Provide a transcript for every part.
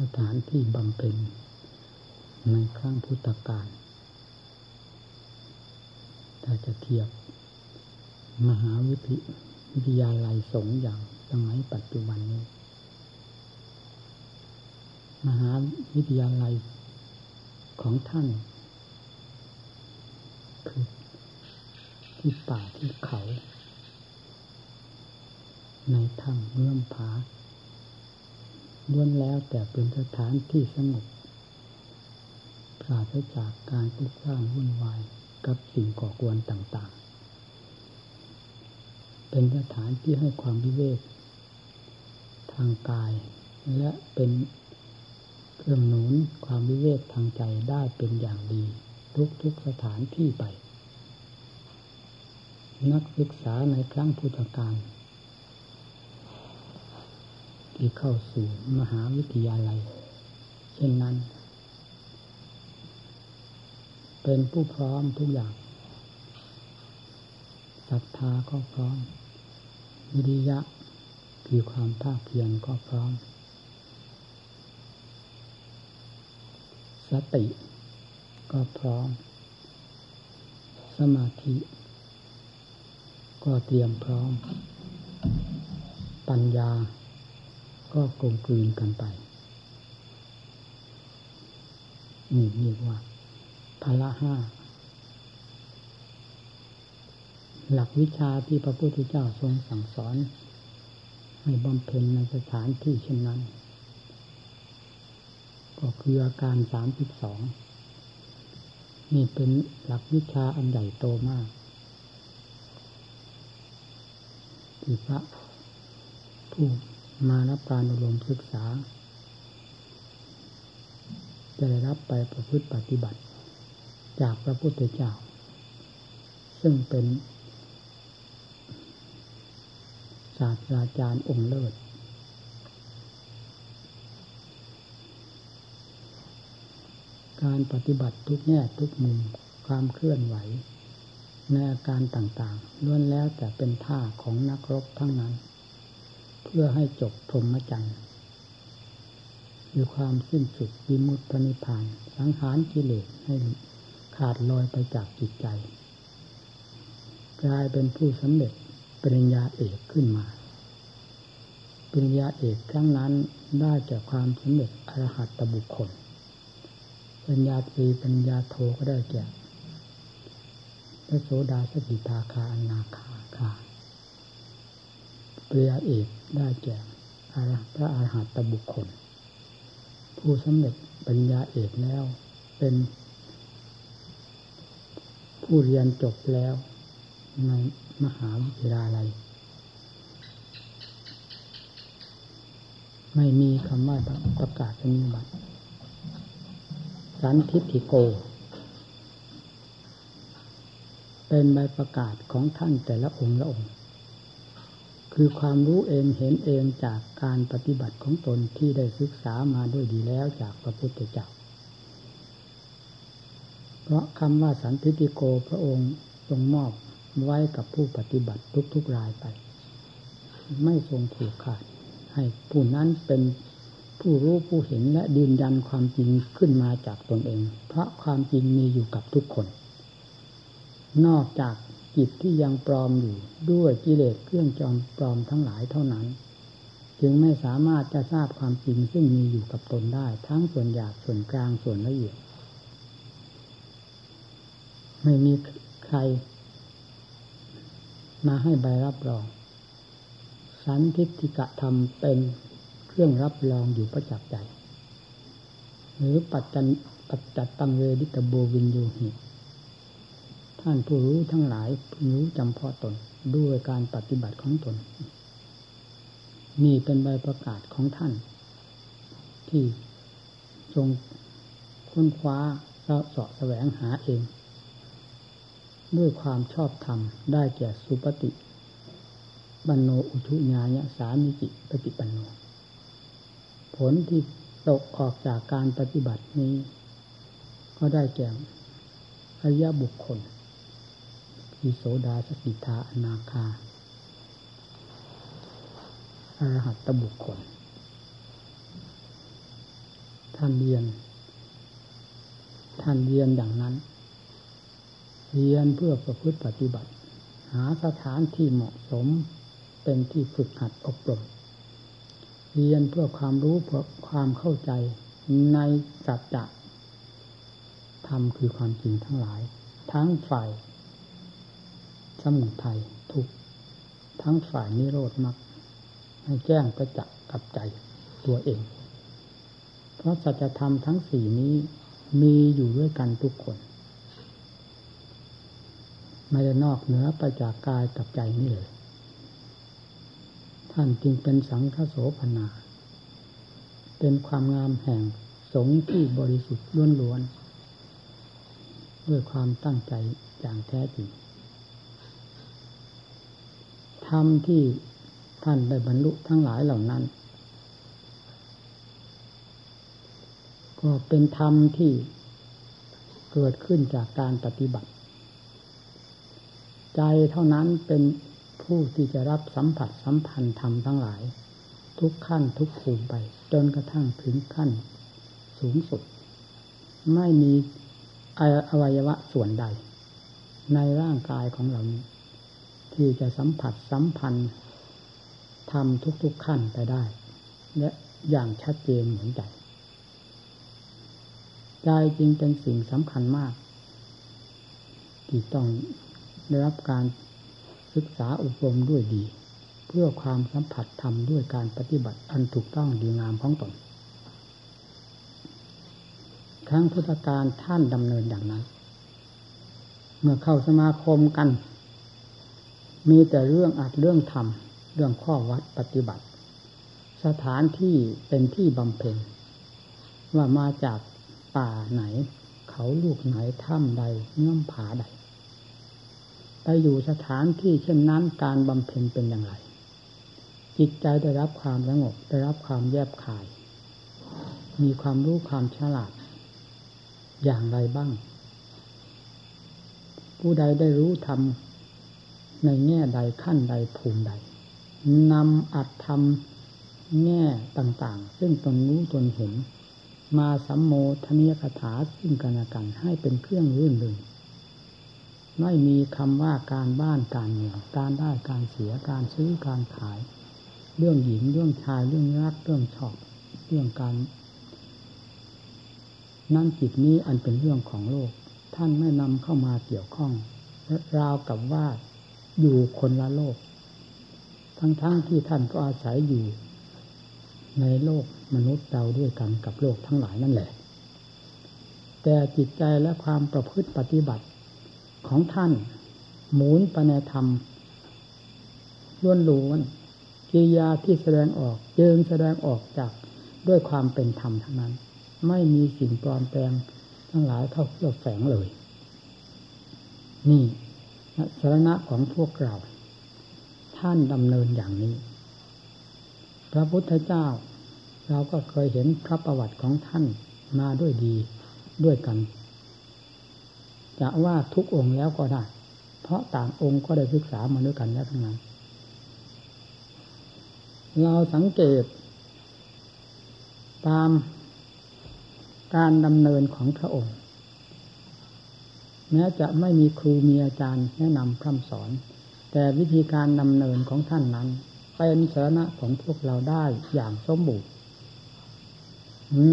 สถานที่บำเพ็ญในครั้งพุทธกาลถ้าจะเทียบมหาวิทวิทยาลัยสงฆ์อย่างสมัยปัจจุบันนี้ มหาวิทยาลัยของท่าน คือที่ป่าที่เขา ในถ้ำเงื่อมผา ล้วนแล้วแต่เป็นสถานที่สงบปราศจากการปลุกสร้างวุ่นวายกับสิ่งก่อกวนต่างๆ เป็นสถานที่ให้ความวิเวกทางกาย และเป็นเครื่องหนุนความวิเวกทางใจได้เป็นอย่างดี ทุกๆสถานที่ไป นักศึกษาในครั้งพุทธกาล ที่เข้าสู่มหาวิทยาลัย เช่นนั้น เป็นผู้พร้อมทุกอย่างศรัทธาก็พร้อม วิริยะคือความภาคเพียรก็พร้อม สติก็พร้อม สมาธิ ก็เตรียมพร้อม ปัญญา ก็กลมกลืนกันไปนี่เรียกว่าพละห้า หลักวิชาที่พระพุทธเจ้าทรงสั่งสอน ให้บำเพ็ญในสถานที่เช่นนั้น ก็คืออาการสามสิบสองนี่เป็นหลักวิชาอันใหญ่โตมากที่พระผู้ มารับการอบรมศึกษา จะได้รับไปประพฤติปฏิบัติ จากพระพุทธเจ้า ซึ่งเป็น ศาสตราจารย์องค์เลิศการปฏิบัติทุกแง่ทุกมุมความเคลื่อนไหวในอาการต่างๆล้วนแล้วแต่เป็นท่าของนักรบทั้งนั้น เพื่อให้จบพรหมจรรย์คือความสิ้นสุดวิมุตตินิพพาน สังหารกิเลสให้ขาดลอยไปจากจิตใจ กลายเป็นผู้สำเร็จปริญญาเอกขึ้นมา ปริญญาเอกครั้งนั้นได้แก่ความสำเร็จอรหัตตบุคคลปริญญาตรีปริญญาโทก็ได้แก่พระโสดาสกิทาคาอนาคาคา ปริยาเอกได้แก่พระอาหารหัตบุคคล ผู้สำเร็จปัญญาเอกแล้ว เป็นผู้เรียนจบแล้วในมหาวิทยาลัย ไม่มีคำว่าประกาศนียบัตรสันทิฐิโก เป็นใบประกาศของท่านแต่ละองค์ละองค์ คือความรู้เองเห็นเองจากการปฏิบัติของตนที่ได้ศึกษามาด้วยดีแล้วจากพระพุทธเจ้า เพราะคำว่าสันติติโกพระองค์ทรงมอบไว้กับผู้ปฏิบัติทุกๆรายไป ไม่ทรงผูกขาด ให้ผู้นั้นเป็นผู้รู้ผู้เห็นและยืนยันความจริงขึ้นมาจากตนเอง เพราะความจริงมีอยู่กับทุกคน นอกจาก จิตที่ยังปลอมอยู่ด้วยกิเลสเครื่องจอมปลอมทั้งหลายเท่านั้น จึงไม่สามารถจะทราบความจริงซึ่งมีอยู่กับตนได้ ทั้งส่วนหยาบส่วนกลางส่วนละเอียด ไม่มีใคร มาให้ใบรับรอง สันทิฏฐิกะธรรมเป็นเครื่องรับรองอยู่ประจักษ์ใจ หรือปัจจันปัจจัตตังเวดิตโบวินโยหิ ท่านผู้รู้ทั้งหลายรู้จำเพาะตนด้วยการปฏิบัติของตน นี่เป็นใบประกาศของท่าน ที่ทรงค้นคว้าเราสาะแสวงหาเอง ด้วยความชอบธรรมได้แก่สุปฏิบันโนอุชุญาญสามิจิปฏิปันโน ผลที่ตกออกจากการปฏิบัตินี้ ก็ได้แก่อริยบุคคล อิโสดาสกิทาอนาคาอรหัตตบุคคล ท่านเรียน ท่านเรียนอย่างนั้น เรียนเพื่อประพฤติปฏิบัติ หาสถานที่เหมาะสมเป็นที่ฝึกหัดอบรม เรียนเพื่อความรู้เพื่อความเข้าใจในสัจจะธรรมคือความจริงทั้งหลาย ทั้งฝ่าย สมุทัยทุกทั้งฝ่ายนิโรธมรรคให้แจ้งประจักษ์กับใจตัวเอง เพราะสัจธรรมทั้งสี่นี้มีอยู่ด้วยกันทุกคน ไม่ได้นอกเหนือไปจากกายกับใจนี่เลย ท่านจึงเป็นสังฆโสพนา เป็นความงามแห่งสงฆ์ที่บริสุทธิ์ล้วนๆด้วยความตั้งใจอย่างแท้จริง ธรรมที่ท่านได้บรรลุทั้งหลายเหล่านั้น ก็เป็นธรรมที่เกิดขึ้นจากการปฏิบัติ ใจเท่านั้นเป็นผู้ที่จะรับสัมผัสสัมพันธ์ธรรมทั้งหลาย ทุกขั้นทุกภูมิไป จนกระทั่งถึงขั้นสูงสุด ไม่มีอวัยวะส่วนใด ในร่างกายของเรานี้ ที่จะสัมผัสสัมพันธ์ทำทุกๆขั้นไปได้ และอย่างชัดเจนเหมือนใจใจจริงเป็นสิ่งสำคัญมาก ที่ต้องได้รับการศึกษาอบรมด้วยดี เพื่อความสัมผัสธรรมด้วยการปฏิบัติอันถูกต้องดีงามของตนครั้งพุทธการท่านดำเนินอย่างนั้น เมื่อเข้าสมาคมกัน มีแต่เรื่องอัดเรื่องทำเรื่องข้อวัดปฏิบัติ สถานที่เป็นที่บำเพ็ญว่ามาจากป่าไหน เขาลูกไหนถ้ำใดเงื่อมผาใดไปอยู่สถานที่เช่นนั้นการบำเพ็ญเป็นอย่างไร จิตใจได้รับความสงบได้รับความแยบคาย มีความรู้ความฉลาด อย่างไรบ้าง ผู้ใดได้รู้ทำ ในแง่ใดขั้นใดภูมิใดนำอัดทำแง่ต่างๆ ซึ่งตนรู้ตนเห็น มาสัมโมทนียคถาซึ่งกันและกันให้เป็นเครื่องรื่นเริงไม่มีคำว่าการบ้านการเมืองการได้การเสียการซื้อการขาย เรื่องหญิงเรื่องชายเรื่องรักเรื่องชอบ เรื่องการนั่นจิตนี้อันเป็นเรื่องของโลก ท่านไม่นำเข้ามาเกี่ยวข้องราวกับว่า อยู่คนละโลก ทั้งๆทที่ท่านก็อาศัยอยู่ในโลกมนุษย์เราด้วยกันกับโลกทั้งหลายนั่นแหละ แต่จิตใจและความประพฤติปฏิบัติของท่าน หมุนไปในธรรมล้วนล้วนกิริยาที่แสดงออกเจิงแสดงออกจากด้วยความเป็นธรรมทั้งนั้น ไม่มีสิ่งปลอมแปลงทั้งหลายเข้าเคลือบแฝงเลย นี่ สาระของพวกเรา ท่านดำเนินอย่างนี้ พระพุทธเจ้า เราก็เคยเห็นพระประวัติของท่านมาด้วยดีด้วยกัน จะว่าทุกองค์แล้วก็ได้ เพราะต่างองค์ก็ได้ศึกษามาด้วยกันแล้วทั้งนั้น เราสังเกต ตามการดำเนินของพระองค์ แม้จะไม่มีครูมีอาจารย์แนะนำคำสอน แต่วิธีการดำเนินของท่านนั้น เป็นสาระของพวกเราได้อย่างสมบูรณ์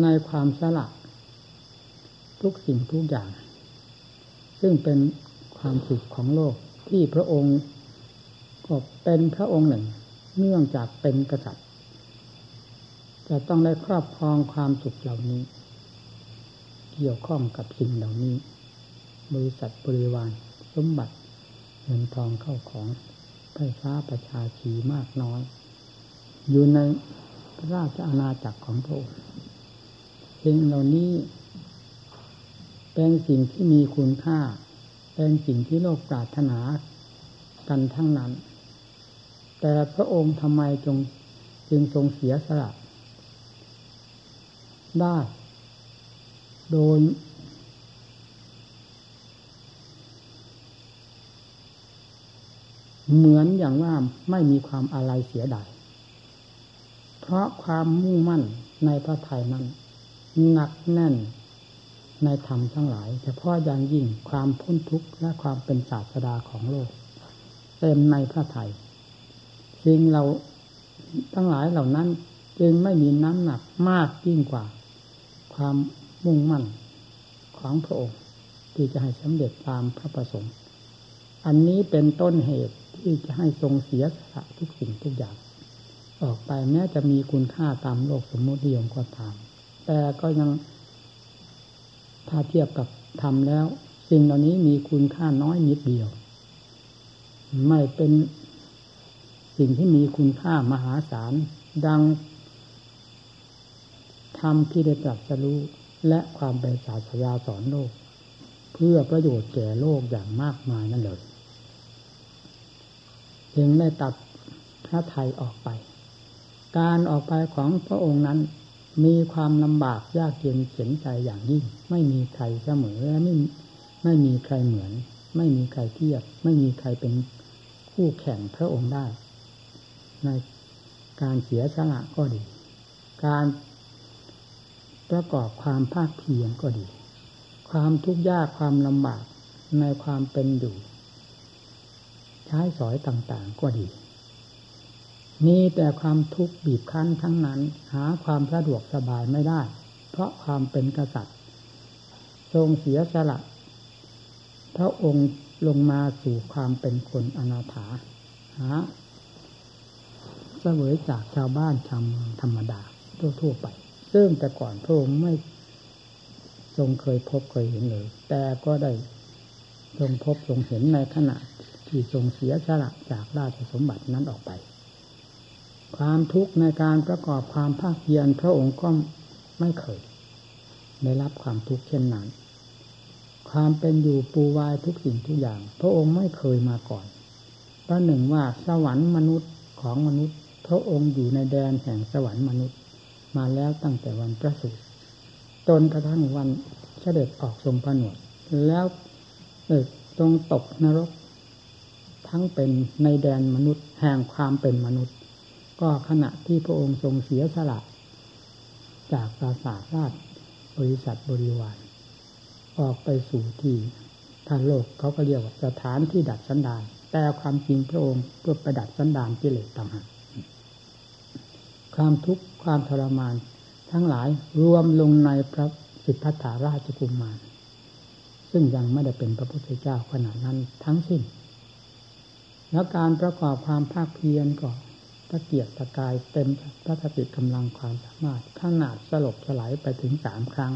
ในความสละทุกสิ่งทุกอย่าง ซึ่งเป็นความสุขของโลกที่พระองค์ก็เป็นพระองค์หนึ่ง เนื่องจากเป็นกษัตริย์จะต้องได้ครอบครองความสุขเหล่านี้ เกี่ยวข้องกับสิ่งเหล่านี้ บริษัทบริวารสมบัติเงินทองเข้าของไฟฟ้าประชาชีมากน้อย อยู่ในราชอาณาจักรของพระองค์สิ่งเหล่านี้ เป็นสิ่งที่มีคุณค่า เป็นสิ่งที่โลกปรารถนากันทั้งนั้น แต่พระองค์ทำไมจงจึงทรงเสียสละได้ โดย เหมือนอย่างว่าไม่มีความอะไรเสียดาย เพราะความมุ่งมั่นในพระทัยนั้นหนักแน่นในธรรมทั้งหลายเฉพาะอย่างยิ่งความพ้นทุกข์และความเป็นศาสดาของโลก เต็มในพระไทยสิ่งเราทั้งหลายเหล่านั้นจึงไม่มีน้ำหนักมากยิ่งกว่า ความมุ่งมั่นของพระองค์ที่จะให้สำเร็จตามพระประสงค์ อันนี้เป็นต้นเหตุที่จะให้ทรงเสียสละทุกสิ่งทุกอย่าง ออกไปแม้จะมีคุณค่าตามโลกสมมติยมก็ตาม แต่ก็ยังถ้าเทียบกับทำแล้ว สิ่งเหล่านี้มีคุณค่าน้อยนิดเดียว ไม่เป็นสิ่งที่มีคุณค่ามหาศาลดังธรรมที่ได้ตรัสรู้และความเป็นศาสยาสอนโลก เพื่อประโยชน์แก่โลกอย่างมากมายนั่นเลย จึงได้ตัดพระไทยออกไป การออกไปของพระองค์นั้น มีความลำบากยากเย็นเข็นใจอย่างยิ่ง ไม่มีใครเสมอและไม่ไม่มีใครเหมือน ไม่มีใครเทียบ ไม่มีใครเป็นคู่แข่งพระองค์ได้ ในการเสียสละก็ดี การประกอบความภาคเพียรก็ดี ความทุกข์ยากความลำบากในความเป็นอยู่ ช้สอยต่าง ๆ ก็ดี มีแต่ความทุกข์บีบคั้นทั้งนั้น หาความสะดวกสบายไม่ได้ เพราะความเป็นกษัตริย์ ทรงเสียสละพระองค์ลงมาสู่ความเป็นคนอนาถาหาเสวยจากชาวบ้านชาวเมืองธรรมดาทั่วๆไป ซึ่งแต่ก่อนพระองค์ไม่ทรงเคยพบเคยเห็นเลย แต่ก็ได้ทรงพบทรงเห็นในขณะ ที่ทรงเสียสละจากราชสมบัตินั้นออกไป ความทุกข์ในการประกอบความภาคเพียรพระองค์ก็ไม่เคย ได้รับความทุกข์เช่นนั้น ความเป็นอยู่ปูวายทุกสิ่งทุกอย่าง พระองค์ไม่เคยมาก่อนประหนึ่งว่าสวรรค์มนุษย์ของมนุษย์ พระองค์อยู่ในแดนแห่งสวรรค์มนุษย์ มาแล้วตั้งแต่วันประสูติจนกระทั่งวันเสด็จออกทรงผนวดแล้วเอตรงตกนรก ทั้งเป็นในแดนมนุษย์ แห่งความเป็นมนุษย์ ก็ขณะที่พระองค์ทรงเสียสละ จากปราสาทราชบริษัทบริวารออกไปสู่ที่ทางโลกเขาก็เรียกว่าสถานที่ดัดสันดาน แต่ความจริงพระองค์เพื่อประดัดสันดานกิเลสต่างหากความทุกข์ความทรมาน ทั้งหลายรวมลงในพระสิทธัตถาราชกุมมารซึ่งยังไม่ได้เป็นพระพุทธเจ้าขนาดนั้นทั้งสิ้น แล้วการประกอบความภาคเพียรก็ตะเกียกตะกายเต็มพระสติกำลังความสามารถขนาดสลบสลายไปถึงสามครั้ง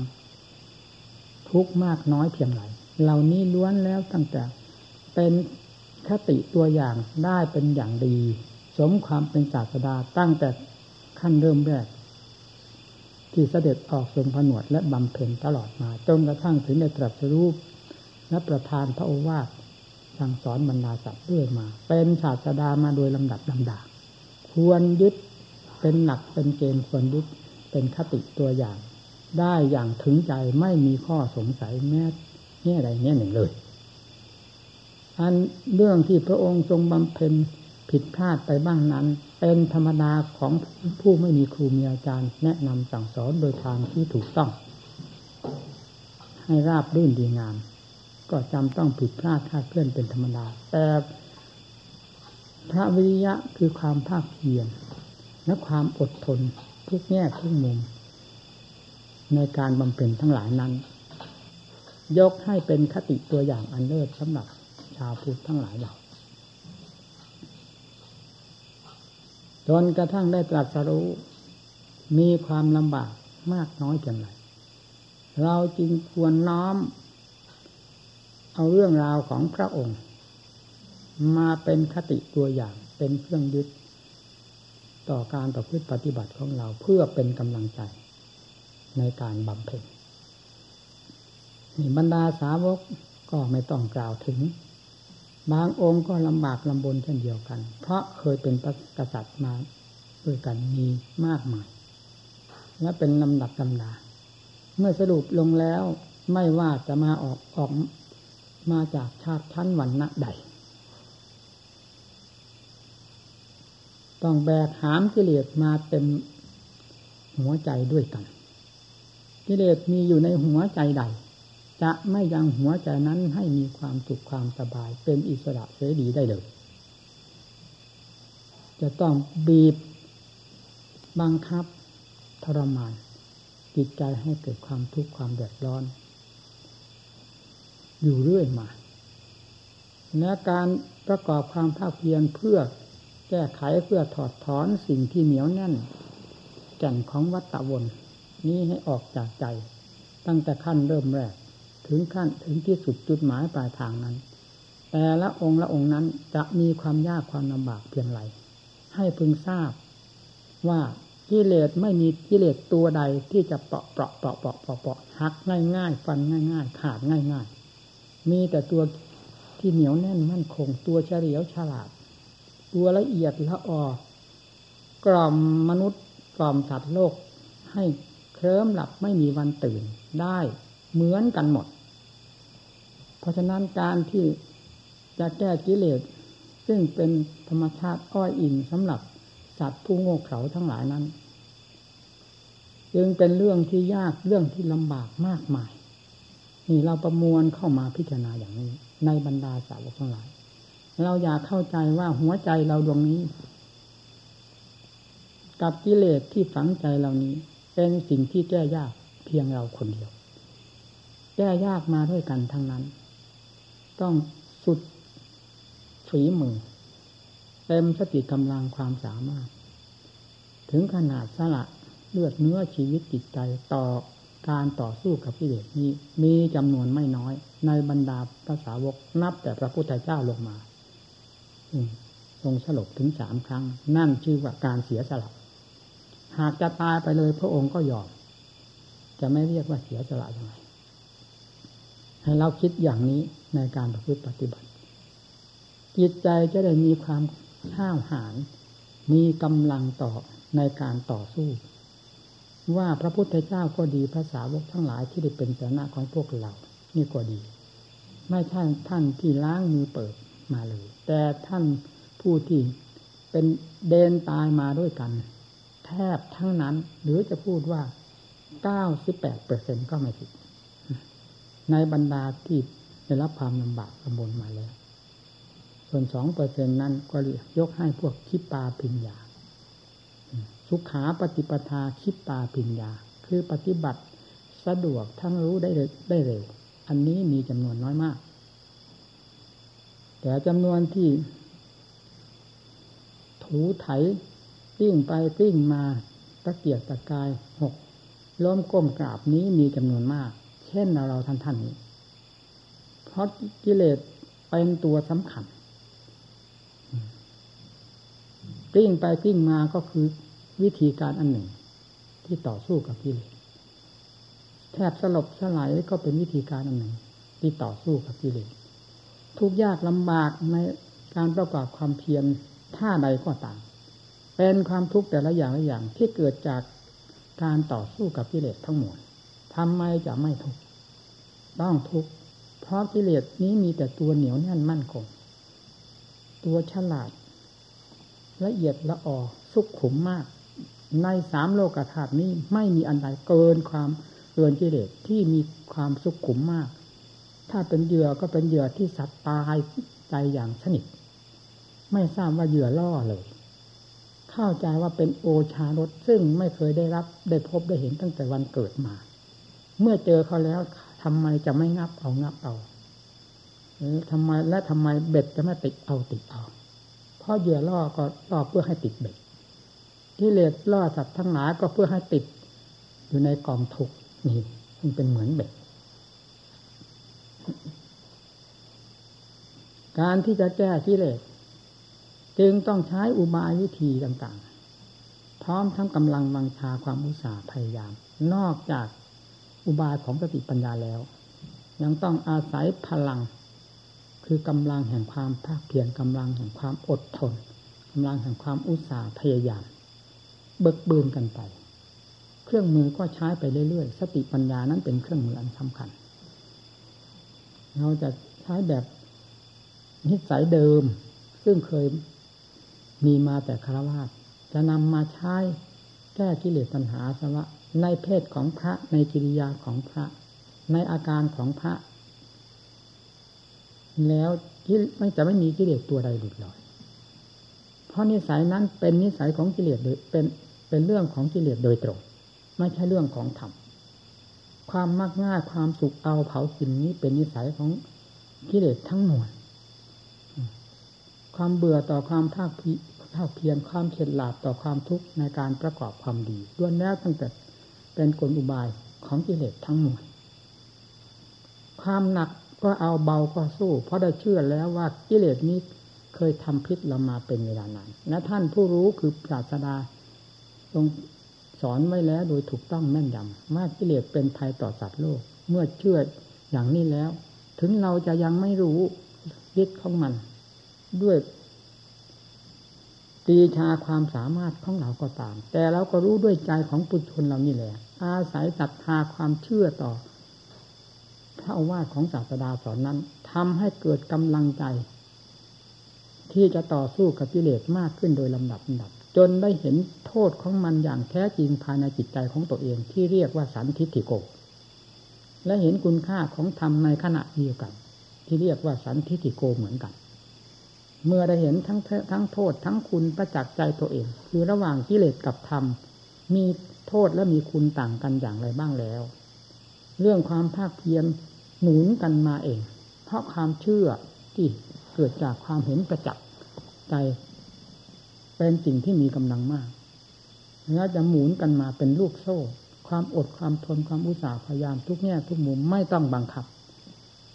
ทุกมากน้อยเพียงไรเหล่านี้ล้วนแล้วตั้งแต่เป็นคติตัวอย่างได้เป็นอย่างดี สมความเป็นศาสดาตั้งแต่ขั้นเริ่มแรก ที่เสด็จออกทรงผนวดและบำเพ็ญตลอดมา จนกระทั่งถึงในตรัสรูปและประธานพระโอวาท สั่งสอนบรรดาสัตว์ด้วยมา เป็นศาสดามาโดยลำดับลำดาควรยึดเป็นหลักเป็นเกณฑ์ควรยึดเป็นคติตัวอย่าง ได้อย่างถึงใจไม่มีข้อสงสัยแม้แง่ใดแง่หนึ่งเลย อันเรื่องที่พระองค์ทรงบำเพ็ญผิดพลาดไปบ้างนั้น เป็นธรรมดาของผู้ไม่มีครูมีอาจารย์ แนะนำสั่งสอนโดยทางที่ถูกต้อง ให้ราบรื่นดีงาม ก็จำต้องผิดพลาดคาดเคลื่อนเป็นธรรมดาแต่พระวิริยะคือความภาคเพียรและความอดทนทุกแง่ทุกมุม ในการบำเพ็ญทั้งหลายนั้น ยกให้เป็นคติตัวอย่างอันเลิศสำหรับชาวพุทธทั้งหลายเราจนกระทั่งได้ตรัสรู้มีความลำบากมากน้อยเพียงไรเราจึงควรน้อม เอาเรื่องราวของพระองค์ มาเป็นคติตัวอย่างเป็นเครื่องยึด ต่อการประพฤติปฏิบัติของเราเพื่อเป็นกำลังใจในการบำเพ็ญนี่บรรดาสาวกก็ไม่ต้องกล่าวถึง บางองค์ก็ลำบากลำบนเช่นเดียวกัน เพราะเคยเป็นกษัตริย์มาด้วยกันมีมากมาย และเป็นลำดับลำดา เมื่อสรุปลงแล้วไม่ว่าจะมาออกออก มาจากชาติชั้นวันณะใด ต้องแบกหามกิเลสมาเต็มหัวใจด้วยกัน กิเลสมีอยู่ในหัวใจใด จะไม่ยังหัวใจนั้นให้มีความสุขความสบายเป็นอิสระเสรีได้เลย จะต้องบีบบังคับทรมานจิตใจให้เกิดความทุกข์ความเดือดร้อน อยู่เรื่อยมาและการประกอบความภาคเพียรเพื่อแก้ไขเพื่อถอดถอนสิ่งที่เหนียวแน่น แก่นของวัตวน นี้ให้ออกจากใจ ตั้งแต่ขั้นเริ่มแรก ถึงขั้นถึงที่สุดจุดหมายปลายทางนั้น แต่ละองค์ละองค์นั้นจะมีความยากความลำบากเพียงไรให้พึงทราบ ว่ากิเลสไม่มีกิเลสตัวใดที่จะเปาะเปาะเปาะเปาะเปาะเปาะหักง่ายง่ายฟันง่ายง่ายขาดง่ายง่าย มีแต่ตัวที่เหนียวแน่นมั่นคง ตัวเฉลียวฉลาด ตัวละเอียดละออกล่อมมนุษย์กล่อมสัตว์โลก ให้เคลิ้มหลับไม่มีวันตื่นได้เหมือนกันหมด เพราะฉะนั้นการที่จะแก้กิเลสซึ่งเป็นธรรมชาติอ้อยอิงสำหรับสัตว์ผู้โง่เขลาทั้งหลายนั้น จึงเป็นเรื่องที่ยากเรื่องที่ลำบากมากมาย นี่เราประมวลเข้ามาพิจารณาอย่างนี้ ในบรรดาสาวกทั้งหลาย เราอยากเข้าใจว่าหัวใจเราดวงนี้ กับกิเลสที่ฝังใจเหล่านี้ เป็นสิ่งที่แก้ยากเพียงเราคนเดียว แก้ยากมาด้วยกันทั้งนั้น ต้องสุดฝีมือ เต็มสติกำลังความสามารถ ถึงขนาดสละเลือดเนื้อชีวิตจิตใจต่อ การต่อสู้กับกิเลสนี้ มีจำนวนไม่น้อย ในบรรดาภาษาวกนับแต่พระพุทธเจ้าลงมาทรงฉลบถึงสามครั้ง นั่นชื่อว่าการเสียสละหากจะตายไปเลยพระองค์ก็ยอม จะไม่เรียกว่าเสียสละยังไงให้เราคิดอย่างนี้ในการประพฤติปฏิบัติ จิตใจจะได้มีความห้าวหาญมีกำลังต่อในการต่อสู้ ว่าพระพุทธเจ้าก็ดีภาษาวกทั้งหลายที่ได้เป็นสาระของพวกเรา นี่ก็ดี ไม่ใช่ท่านที่ล้างมือเปิดมาเลย แต่ท่านผู้ที่เป็นเดนตายมาด้วยกัน แทบทั้งนั้น หรือจะพูดว่าเก้าสิบแปดเปอร์เซ็นก็ไม่ผิด ในบรรดาที่ได้รับความลำบากลำบนมาแล้ว ส่วนสองเปอร์เซ็นนั้นก็ยกให้พวกคิดปาพิญญา สุขาปฏิปทาคิดปาพิญญา คือปฏิบัติสะดวกทั้งรู้ได้ได้เร็ว อันนี้มีจำนวนน้อยมาก แต่จำนวนที่ ถูไถติ้งไปติ้งมาตะเกียกตะกายหกล้มก้มกราบนี้มีจำนวนมาก เช่นเราเราท่านท่านนี้ เพราะกิเลสเป็นตัวสำคัญกลิ้งไปกลิ้งมาก็คือ วิธีการอันหนึ่ง ที่ต่อสู้กับกิเลสแทบสลบสลายก็เป็นวิธีการอันหนึ่ง ที่ต่อสู้กับกิเลสทุกยากลำบากในการประกอบความเพียรท่าใดก็ต่ามเป็นความทุกข์แต่ละอย่างละอย่างที่เกิดจากการต่อสู้กับกิเลสทั้งหมดทำไมจะไม่ทุกข์ต้องทุกข์เพราะกิเลสนี้มีแต่ตัวเหนียวแน่นมั่นคง ตัวฉลาด ละเอียดละออสุขขุมมาก ในสามโลกธาตุนี้ไม่มีอันใดเกินความเกินกิเลสที่มีความสุขขุมมาก ถ้าเป็นเหยื่อก็เป็นเหยื่อที่สัตว์ตายใจอย่างสนิทไม่ทราบว่าเหยื่อล่อเลย เข้าใจว่าเป็นโอชารสซึ่งไม่เคยได้รับได้พบได้เห็นตั้งแต่วันเกิดมา เมื่อเจอเขาแล้วทำไมจะไม่งับเอางับเอาทำไมและทำไมเบ็ดจะไม่ติดเอาติดเอาเพราะเหยื่อล่อก็ล่อเพื่อให้ติดเบ็ด กิเลสล่อสัตว์ทั้งหลายก็เพื่อให้ติดอยู่ในกองทุกนี่มันเป็นเหมือนเบ็ดการที่จะแก้กิเลสจึงต้องใช้อุบายวิธีต่างๆ พร้อมทั้งกำลังบังชาความอุตสาห์พยายาม นอกจากอุบายของสติปัญญาแล้ว ยังต้องอาศัยพลัง คือกำลังแห่งความภาคเพียรกำลังแห่งความอดทนกำลังแห่งความอุตสาห์พยายาม เบิกบืนกันไป เครื่องมือก็ใช้ไปเรื่อยๆ สติปัญญานั้นเป็นเครื่องมืออันสำคัญ เราจะใช้แบบนิสัยเดิม ซึ่งเคยมีมาแต่คารวะจะนำมาใช้แก้กิเลสปัญหาสวะในเพศของพระในกิริยาของพระ ในอาการของพระ แล้วไม่จะไม่มีกิเลสตัวใดหลุดลอย เพราะนิสัยนั้นเป็นนิสัยของกิเลสโดยเป็น เป็นเรื่องของกิเลสโดยตรง ไม่ใช่เรื่องของธรรมความมักง่ายความสุขเอาเผากินนี้เป็นนิสัยของกิเลสทั้งมวลความเบื่อต่อความภาคภาคเพียรความเฉลาดต่อความทุกข์ในการประกอบความดีล้วนแล้วตั้งแต่เป็นกลอุบายของกิเลสทั้งมวลความหนักก็เอาเบาก็สู้ เพราะได้เชื่อแล้วว่ากิเลสนี้เคยทำพิษเรามาเป็นเวลานานและท่านผู้รู้คือปราชดา ทรงสอนไว้แล้วโดยถูกต้องแม่นยำว่ากิเลสเป็นภัยต่อสัตว์โลก เมื่อเชื่ออย่างนี้แล้ว ถึงเราจะยังไม่รู้ฤทธิ์ของมัน ด้วยตีชาความสามารถของเราก็ตาม แต่เราก็รู้ด้วยใจของปุถุชนเรานี่แหละ อาศัยศรัทธาความเชื่อต่อ พระอาวาของศาสดาสอนนั้นทำให้เกิดกำลังใจ ที่จะต่อสู้กับกิเลสมากขึ้นโดยลำดับลำดับ จนได้เห็นโทษของมันอย่างแท้จริงภายในจิตใจของตัวเองที่เรียกว่าสันทิฏฐิโก และเห็นคุณค่าของธรรมในขณะเดียวกัน ที่เรียกว่าสันทิฏฐิโกเหมือนกัน เมื่อได้เห็นทั้งทั้งโทษทั้งคุณประจักษ์ใจตัวเอง คือระหว่างกิเลสกับธรรม มีโทษและมีคุณต่างกันอย่างไรบ้างแล้ว เรื่องความภาคเพียรหนุนกันมาเอง เพราะความเชื่อที่เกิดจากความเห็นประจักษ์ใจ เป็นสิ่งที่มีกำลังมากแล้วจะหมุนกันมาเป็นลูกโซ่ ความอดความทนความอุตสาห์พยายามทุกแง่ทุกมุมไม่ต้องบังคับ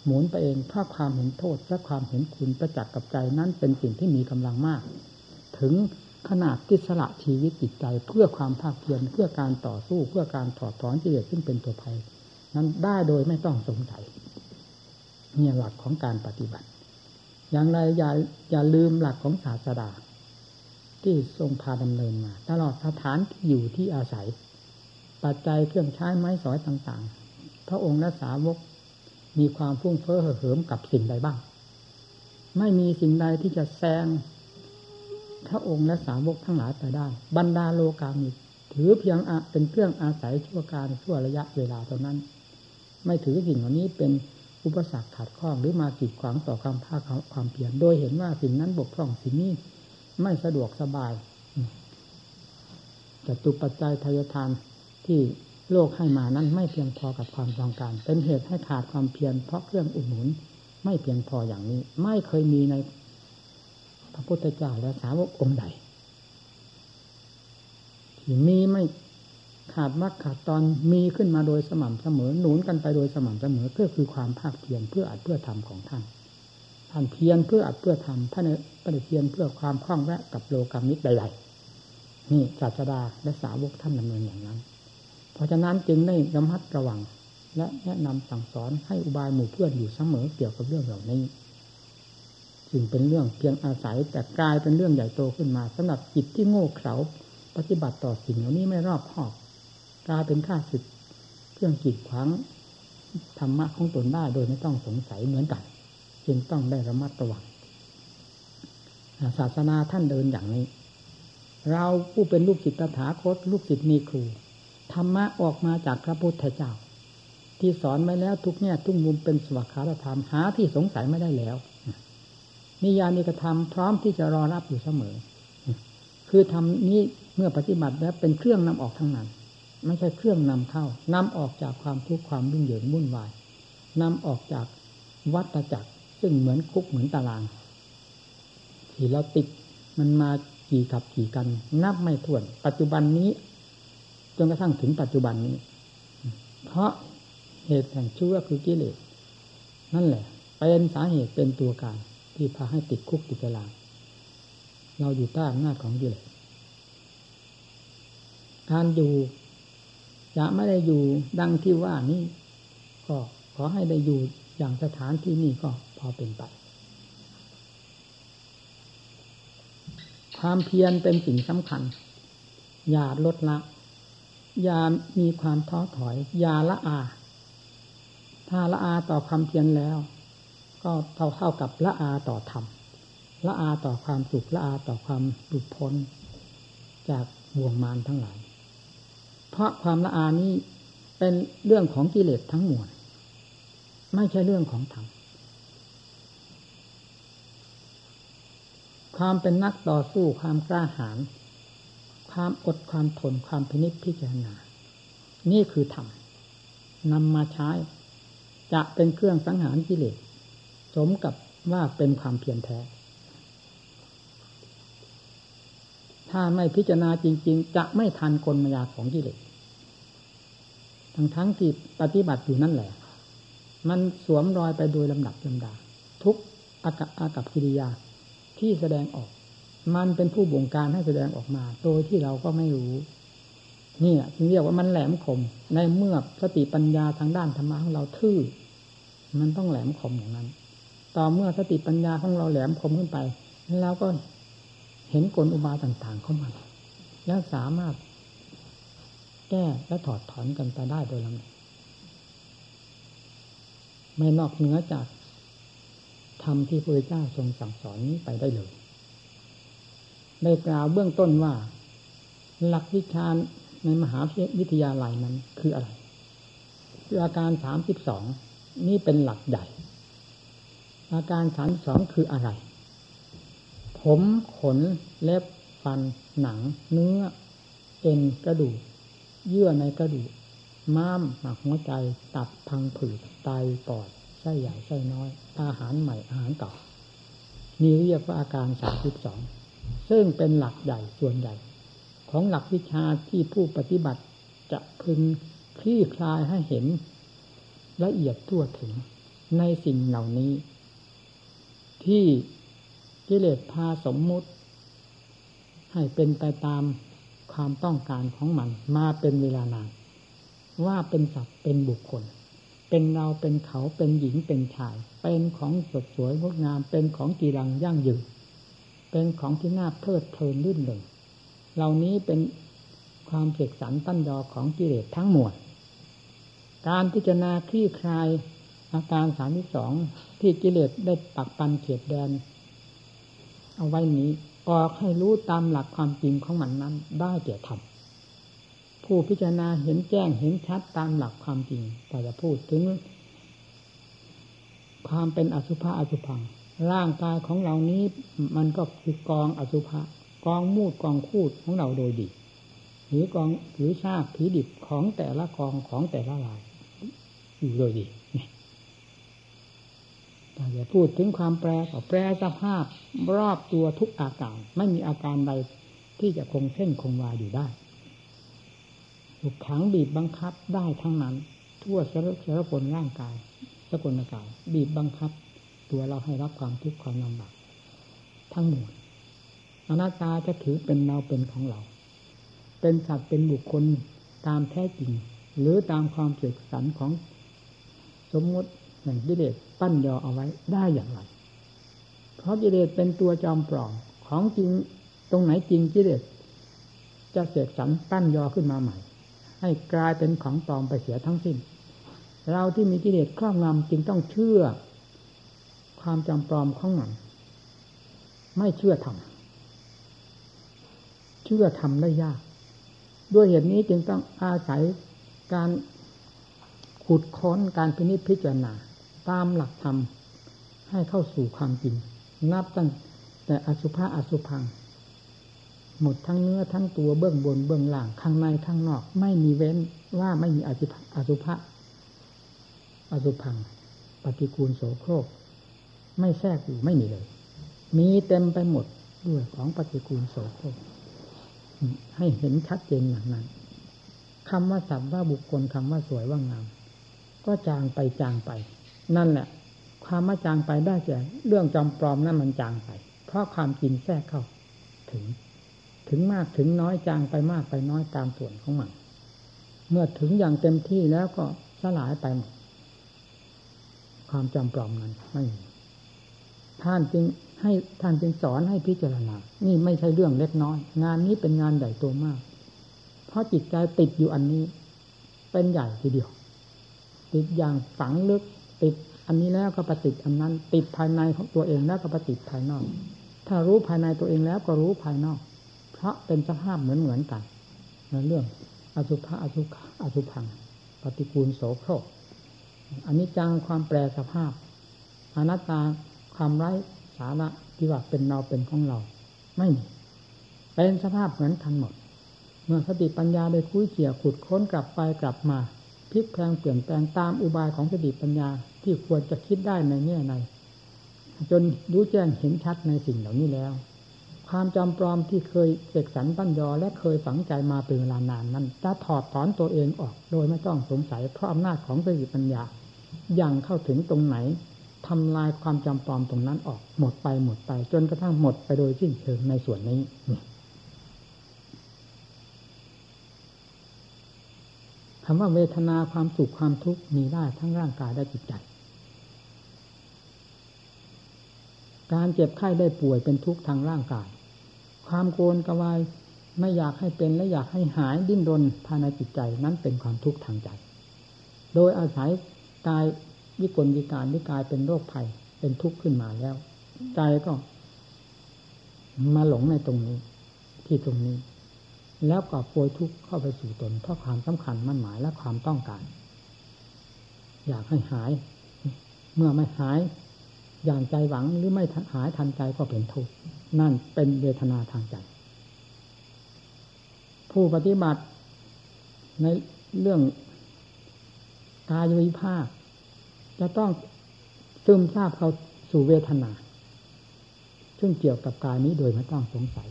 หมุนไปเองเพราความเห็นโทษและความเห็นคุณประจักษ์กับใจนั้นเป็นสิ่งที่มีกำลังมาก ถึงขนาดที่สละชีวิตจิตใจเพื่อความภาคเพียรเพื่อการต่อสู้เพื่อการถอดถอนกิเลสซึ่งเป็นตัวภัย นั้นได้โดยไม่ต้องสงสัยเนี่ยหลักของการปฏิบัติ อย่างไรอย่าอย่าลืมหลักของศาสดา ที่ทรงพาดำเนินมา ตลอดสถานที่อยู่ที่อาศัย ปัจจัยเครื่องใช้ไม้สอยต่างๆ พระองค์และสาวกมีความฟุ้งเฟ้อเหิมกับสิ่งใดบ้าง ไม่มีสิ่งใดที่จะแซงพระองค์และสาวกทั้งหลายไปได้ บรรดาโลกามิถือเพียงเป็นเครื่องอาศัยชั่วการชั่วระยะเวลาเท่านั้น ไม่ถือสิ่งเหล่านี้เป็นอุปสรรคขัดข้องหรือมากีดขวางต่อความภาคความเพียรโดยเห็นว่าสิ่งนั้นบกพร่องสิ่งนี้ ไม่สะดวกสบายจตุปัจจัยทายทานที่โลกให้มานั้นไม่เพียงพอกับความต้องการ เป็นเหตุให้ขาดความเพียรเพราะเครื่องอุดหนุน ไม่เพียงพออย่างนี้ ไม่เคยมีในพระพุทธเจ้าและสาวกองค์ใดที่มีไม่ขาดมรรคขาดตอนมีขึ้นมาโดยสม่ำเสมอหนุนกันไปโดยสม่ำเสมอก็คือความภาคเพียรเพื่ออัดเพื่อทำของท่าน ท่านเพียรเพื่ออัดเพื่อทำท่านไม่ได้เพียรเพื่อความคล่องแวะกับโลกรรมนิดใดๆนี่ศาสดาและสาวกท่านดำเนินอย่างนั้น เพราะฉะนั้นจึงได้ระมัดระวัง และแนะนำสั่งสอนให้อุบายหมู่เพื่อนอยู่เสมอเกี่ยวกับเรื่องเหล่านี้จึงเป็นเรื่องเพียงอาศัยแต่กลายเป็นเรื่องใหญ่โตขึ้นมาสำหรับจิตที่โง่เขลาปฏิบัติต่อสิ่งเหล่านี้ไม่รอบคอบกลายเป็นข้าศึกเครื่องกีดขวางธรรมะของตนได้โดยไม่ต้องสงสัยเหมือนกัน จึงต้องได้ระมัดระวังศาสนาท่านเดินอย่างนี้ เราผู้เป็นลูกศิษย์ตถาคต ลูกศิษย์มีครูธรรมะออกมาจากพระพุทธเจ้า ที่สอนไว้แล้วทุกแง่ทุกมุมเป็นสวัสดิธรรมหาที่สงสัยไม่ได้แล้วนิยานิกธรรมพร้อมที่จะรอรับอยู่เสมอ คือทำนี้เมื่อปฏิบัติแล้วเป็นเครื่องนำออกทั้งนั้น ไม่ใช่เครื่องนำเข้านำออกจากความทุกข์ความรุ่งเหยิงวุ่นวายนำออกจากวัฏจักร ซึ่งเหมือนคุกเหมือนตาราง ที่เราติดมันมากี่กับกี่กัน นับไม่ถ้วน ปัจจุบันนี้จนกระทั่งถึงปัจจุบันนี้ เพราะเหตุแห่งชั่วคือกิเลสนั่นแหละ เป็นสาเหตุเป็นตัวการ ที่พาให้ติดคุกติดตาราง เราอยู่ใต้อำนาจของกิเลสการอยู่จะไม่ได้อยู่ดังที่ว่านี้ก็ขอให้ได้อยู่อย่างสถานที่นี้ก็ อเป็นไป ความเพียรเป็นสิ่งสำคัญ อย่าลดละ อย่ามีความท้อถอย อย่าละอา ถ้าละอาต่อความเพียรแล้ว ก็เท่าเท่ากับละอาต่อธรรม ละอาต่อความสุข ละอาต่อความหลุดพ้น จากบ่วงมารทั้งหลาย เพราะความละอานี้เป็นเรื่องของกิเลสทั้งมวลไม่ใช่เรื่องของธรรม ความเป็นนักต่อสู้ความกล้าหาญความอดความทนความพินิจพิจารณา นี่คือธรรมนำมาใช้ จะเป็นเครื่องสังหารกิเลสสมกับว่าเป็นความเพียรแท้ ถ้าไม่พิจารณาจริง ๆ จะไม่ทันกลมายาของกิเลสทั้งทั้งที่ปฏิบัติอยู่นั่นแหละ มันสวมรอยไปโดยลำดับลำดา ทุกอากับอากับกิริยา ที่แสดงออก มันเป็นผู้บงการให้แสดงออกมา โดยที่เราก็ไม่รู้นี่จึงเรียกว่ามันแหลมคม ในเมื่อสติปัญญาทางด้านธรรมะของเราทื่อ มันต้องแหลมคมอย่างนั้น ต่อเมื่อสติปัญญาของเราแหลมคมขึ้นไปแล้วก็เห็นกลอุบายต่างๆเข้ามาแล้วสามารถแก้และถอดถอนกันไปได้โดยลำดับไม่นอกเหนือจาก ธรรมที่พระเจ้าทรงสั่งสอนนี้ไปได้เลยได้กล่าวเบื้องต้นว่า หลักวิชาในมหาวิทยาลัยนั้นคืออะไร คืออาการสามสิบสองนี่เป็นหลักใหญ่ อาการสามสองคืออะไร ผมขนเล็บฟันหนัง เนื้อ เอ็นกระดูก เยื่อในกระดูก ม้ามหมักหัวใจ ตับพังผืดไตปอด ไส้ใหญ่ไส้น้อย อาหารใหม่อาหารเก่านี่เรียกว่าอาการสามสิบสองซึ่งเป็นหลักใหญ่ส่วนใหญ่ ของหลักวิชาที่ผู้ปฏิบัติจะพึงคลี่คลายให้เห็น ละเอียดทั่วถึงในสิ่งเหล่านี้ ที่กิเลสพาสมมุติ ให้เป็นไปตามความต้องการของมันมาเป็นเวลานานว่าเป็นสัตว์เป็นบุคคล เป็นเราเป็นเขาเป็นหญิงเป็นชาย เป็นของสดสวยงดงาม เป็นของกีรังยั่งยืนเป็นของที่น่าเพลิดเพลินลื่นเริงเหล่านี้เป็นความเสกสรรตั้นยอของกิเลสทั้งหมดการพิจารณาคลี่คลายอาการสามที่สองที่กิเลสได้ปักปันเขียดแดน เอาไว้นี้ออกให้รู้ตามหลักความจริงของมันนั้นได้แก่ธรรม ผู้พิจารณาเห็นแจ้งเห็นชัดตามหลักความจริง แต่จะพูดถึง ความเป็นอสุภะอสุพัง ร่างกายของเรานี้มันก็คือกองอสุภะกองมูดกองคูดของเราโดยดีหรือกองหรือชาติผีดิบของแต่ละกองของแต่ละลาย อยู่โดยดีแต่อย่าพูดถึงความแปรก็แปรสภาพรอบตัวทุกอาการ ไม่มีอาการใดที่จะคงเส้นคงวาอยู่ได้ ถูกขังบีบบังคับได้ทั้งนั้น ทั่วสารสารพลร่างกายสกุลกายบีบบังคับ ตัวเราให้รับความทุกข์ความลำบากทั้งหมดอนัตตาจะถือเป็นเราเป็นของเรา เป็นสัตว์เป็นบุคคลตามแท้จริง หรือตามความเสกสรรของสมมติอย่างกิเลสปั้นยอเอาไว้ได้อย่างไร เพราะกิเลสเป็นตัวจอมปลอมของจริงตรงไหนจริงกิเลสจะเสกสรรปั้นยอขึ้นมาใหม่ ให้กลายเป็นของปลอมไปเสียทั้งสิ้น เราที่มีกิเลสครอบงำจึงต้องเชื่อ ความจำปลอมของมัน ไม่เชื่อทำเชื่อทำได้ยาก ด้วยเหตุนี้จึงต้องอาศัยการขุดค้นการพินิจพิจารณา ตามหลักธรรมให้เข้าสู่ความจริง นับตั้งแต่อสุภะอสุพัง หมดทั้งเนื้อทั้งตัวเบื้องบนเบื้องล่างข้างในข้างนอก ไม่มีเว้นว่าไม่มีอสุภะอสุภะอสุพัง ปฏิกูลโสโครก ไม่แทรกอยู่ไม่มีเลย มีเต็มไปหมดด้วยของปฏิกูลโสโครก ให้เห็นชัดเจนอย่างนั้นคำว่าสัตว์ว่าบุคคลคำว่าสวยว่างาม ก็จางไปจางไป นั่นแหละ ความมาจางไปได้แก่เรื่องจอมปลอมนั่นมันจางไป เพราะความจริงแทรกเข้าถึง ถึงมากถึงน้อยจางไปมากไปน้อยตามส่วนของมัน เมื่อถึงอย่างเต็มที่แล้วก็สลายไปหมดความจำปลอมนั้นไม่มีท่านจึงให้ท่านจึงสอนให้พิจารณา นี่ไม่ใช่เรื่องเล็กน้อย งานนี้เป็นงานใหญ่โตมาก เพราะจิตใจติดอยู่อันนี้ เป็นใหญ่ทีเดียว ติดอย่างฝังลึก ติดอันนี้แล้วก็ปฏิติอันนั้น ติดภายในของตัวเองแล้วก็ปฏิภายนอก ถ้ารู้ภายในตัวเองแล้วก็รู้ภายนอก เพราะเป็นสภาพเหมือนเหมือนกันในเรื่อง อสุภะอสุขอสุพัง ปฏิกูลโสโครกอันนี้จังความแปรสภาพอนัตตาความไร้สาระที่ว่าเป็นเราเป็นของเรา ไม่มีเป็นสภาพเหมือนทันหมด เมื่อสติปัญญาได้คุยเขี่ยขุดค้นกลับไปกลับมาพลิกแปลงเปลี่ยนแปลงตามอุบายของสติปัญญาที่ควรจะคิดได้ในแง่ในจนรู้แจ้งเห็นชัดในสิ่งเหล่านี้แล้ว ความจำปลอมที่เคยเสกสรรปั้นยอ และเคยฝังใจมาเป็นเวลานานนั้นจะถอดถอนตัวเองออกโดยไม่ต้องสงสัยเพราะอำนาจของสติปัญญาอย่างเข้าถึงตรงไหนทำลายความจำปลอมตรงนั้นออกหมดไปหมดไป จนกระทั่งหมดไปโดยสิ้นเชิงในส่วนนี้คำว่าเวทนาความสุขความทุกข์มีได้ทั้งร่างกายและจิตใจการเจ็บไข้ได้ป่วยเป็นทุกข์ทางร่างกาย ความโกนกวายไม่อยากให้เป็นและอยากให้หายดิ้นรนภายในจิตใจนั้นเป็นความทุกข์ทางใจ โดยอาศัยกายวิกลวิการวิกายเป็นโรคภัยเป็นทุกข์ขึ้นมาแล้ว ใจก็มาหลงในตรงนี้ ที่ตรงนี้ แล้วก็โปรยทุกข์เข้าไปสู่ตนเพราะความสำคัญมั่นหมายและความต้องการ อยากให้หาย เมื่อไม่หาย อย่างใจหวังหรือไม่หายทันใจก็เป็นทุกข์ นั่นเป็นเวทนาทางใจ ผู้ปฏิบัติในเรื่องกายวิภาค จะต้องซึมซาบเข้าสู่เวทนา ซึ่งเกี่ยวกับกายนี้โดยไม่ต้องสงสัย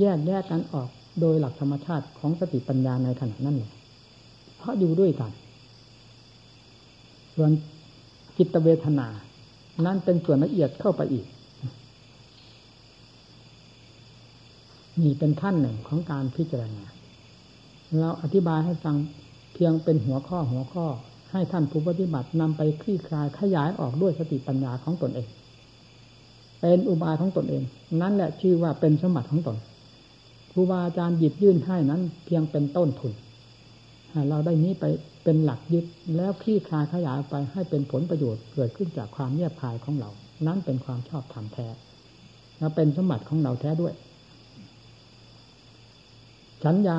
แยกแยกกันออกโดยหลักธรรมชาติของสติปัญญาในขณะนั้นเลยเพราะอยู่ด้วยกัน ส่วนจิตเวทนา นั้นเป็นส่วนละเอียดเข้าไปอีก นี่เป็นขั้นหนึ่งของการพิจารณาเราอธิบายให้ฟังเพียงเป็นหัวข้อหัวข้อ ให้ท่านผู้ปฏิบัตินำไปคลี่คลายขยายออกด้วยสติปัญญาของตนเอง เป็นอุบายของตนเอง นั่นแหละชื่อว่าเป็นสมบัติของตนครูบาอาจารย์หยิบยื่นให้นั้น เพียงเป็นต้นทุนเราได้นี้ไปเป็นหลักยึดแล้วคลี่คลายขยายไปให้เป็นผลประโยชน์เกิดขึ้นจากความเงียบภายของเรา นั้นเป็นความชอบธรรมแท้และเป็นสมบัติของเราแท้ด้วย สัญญา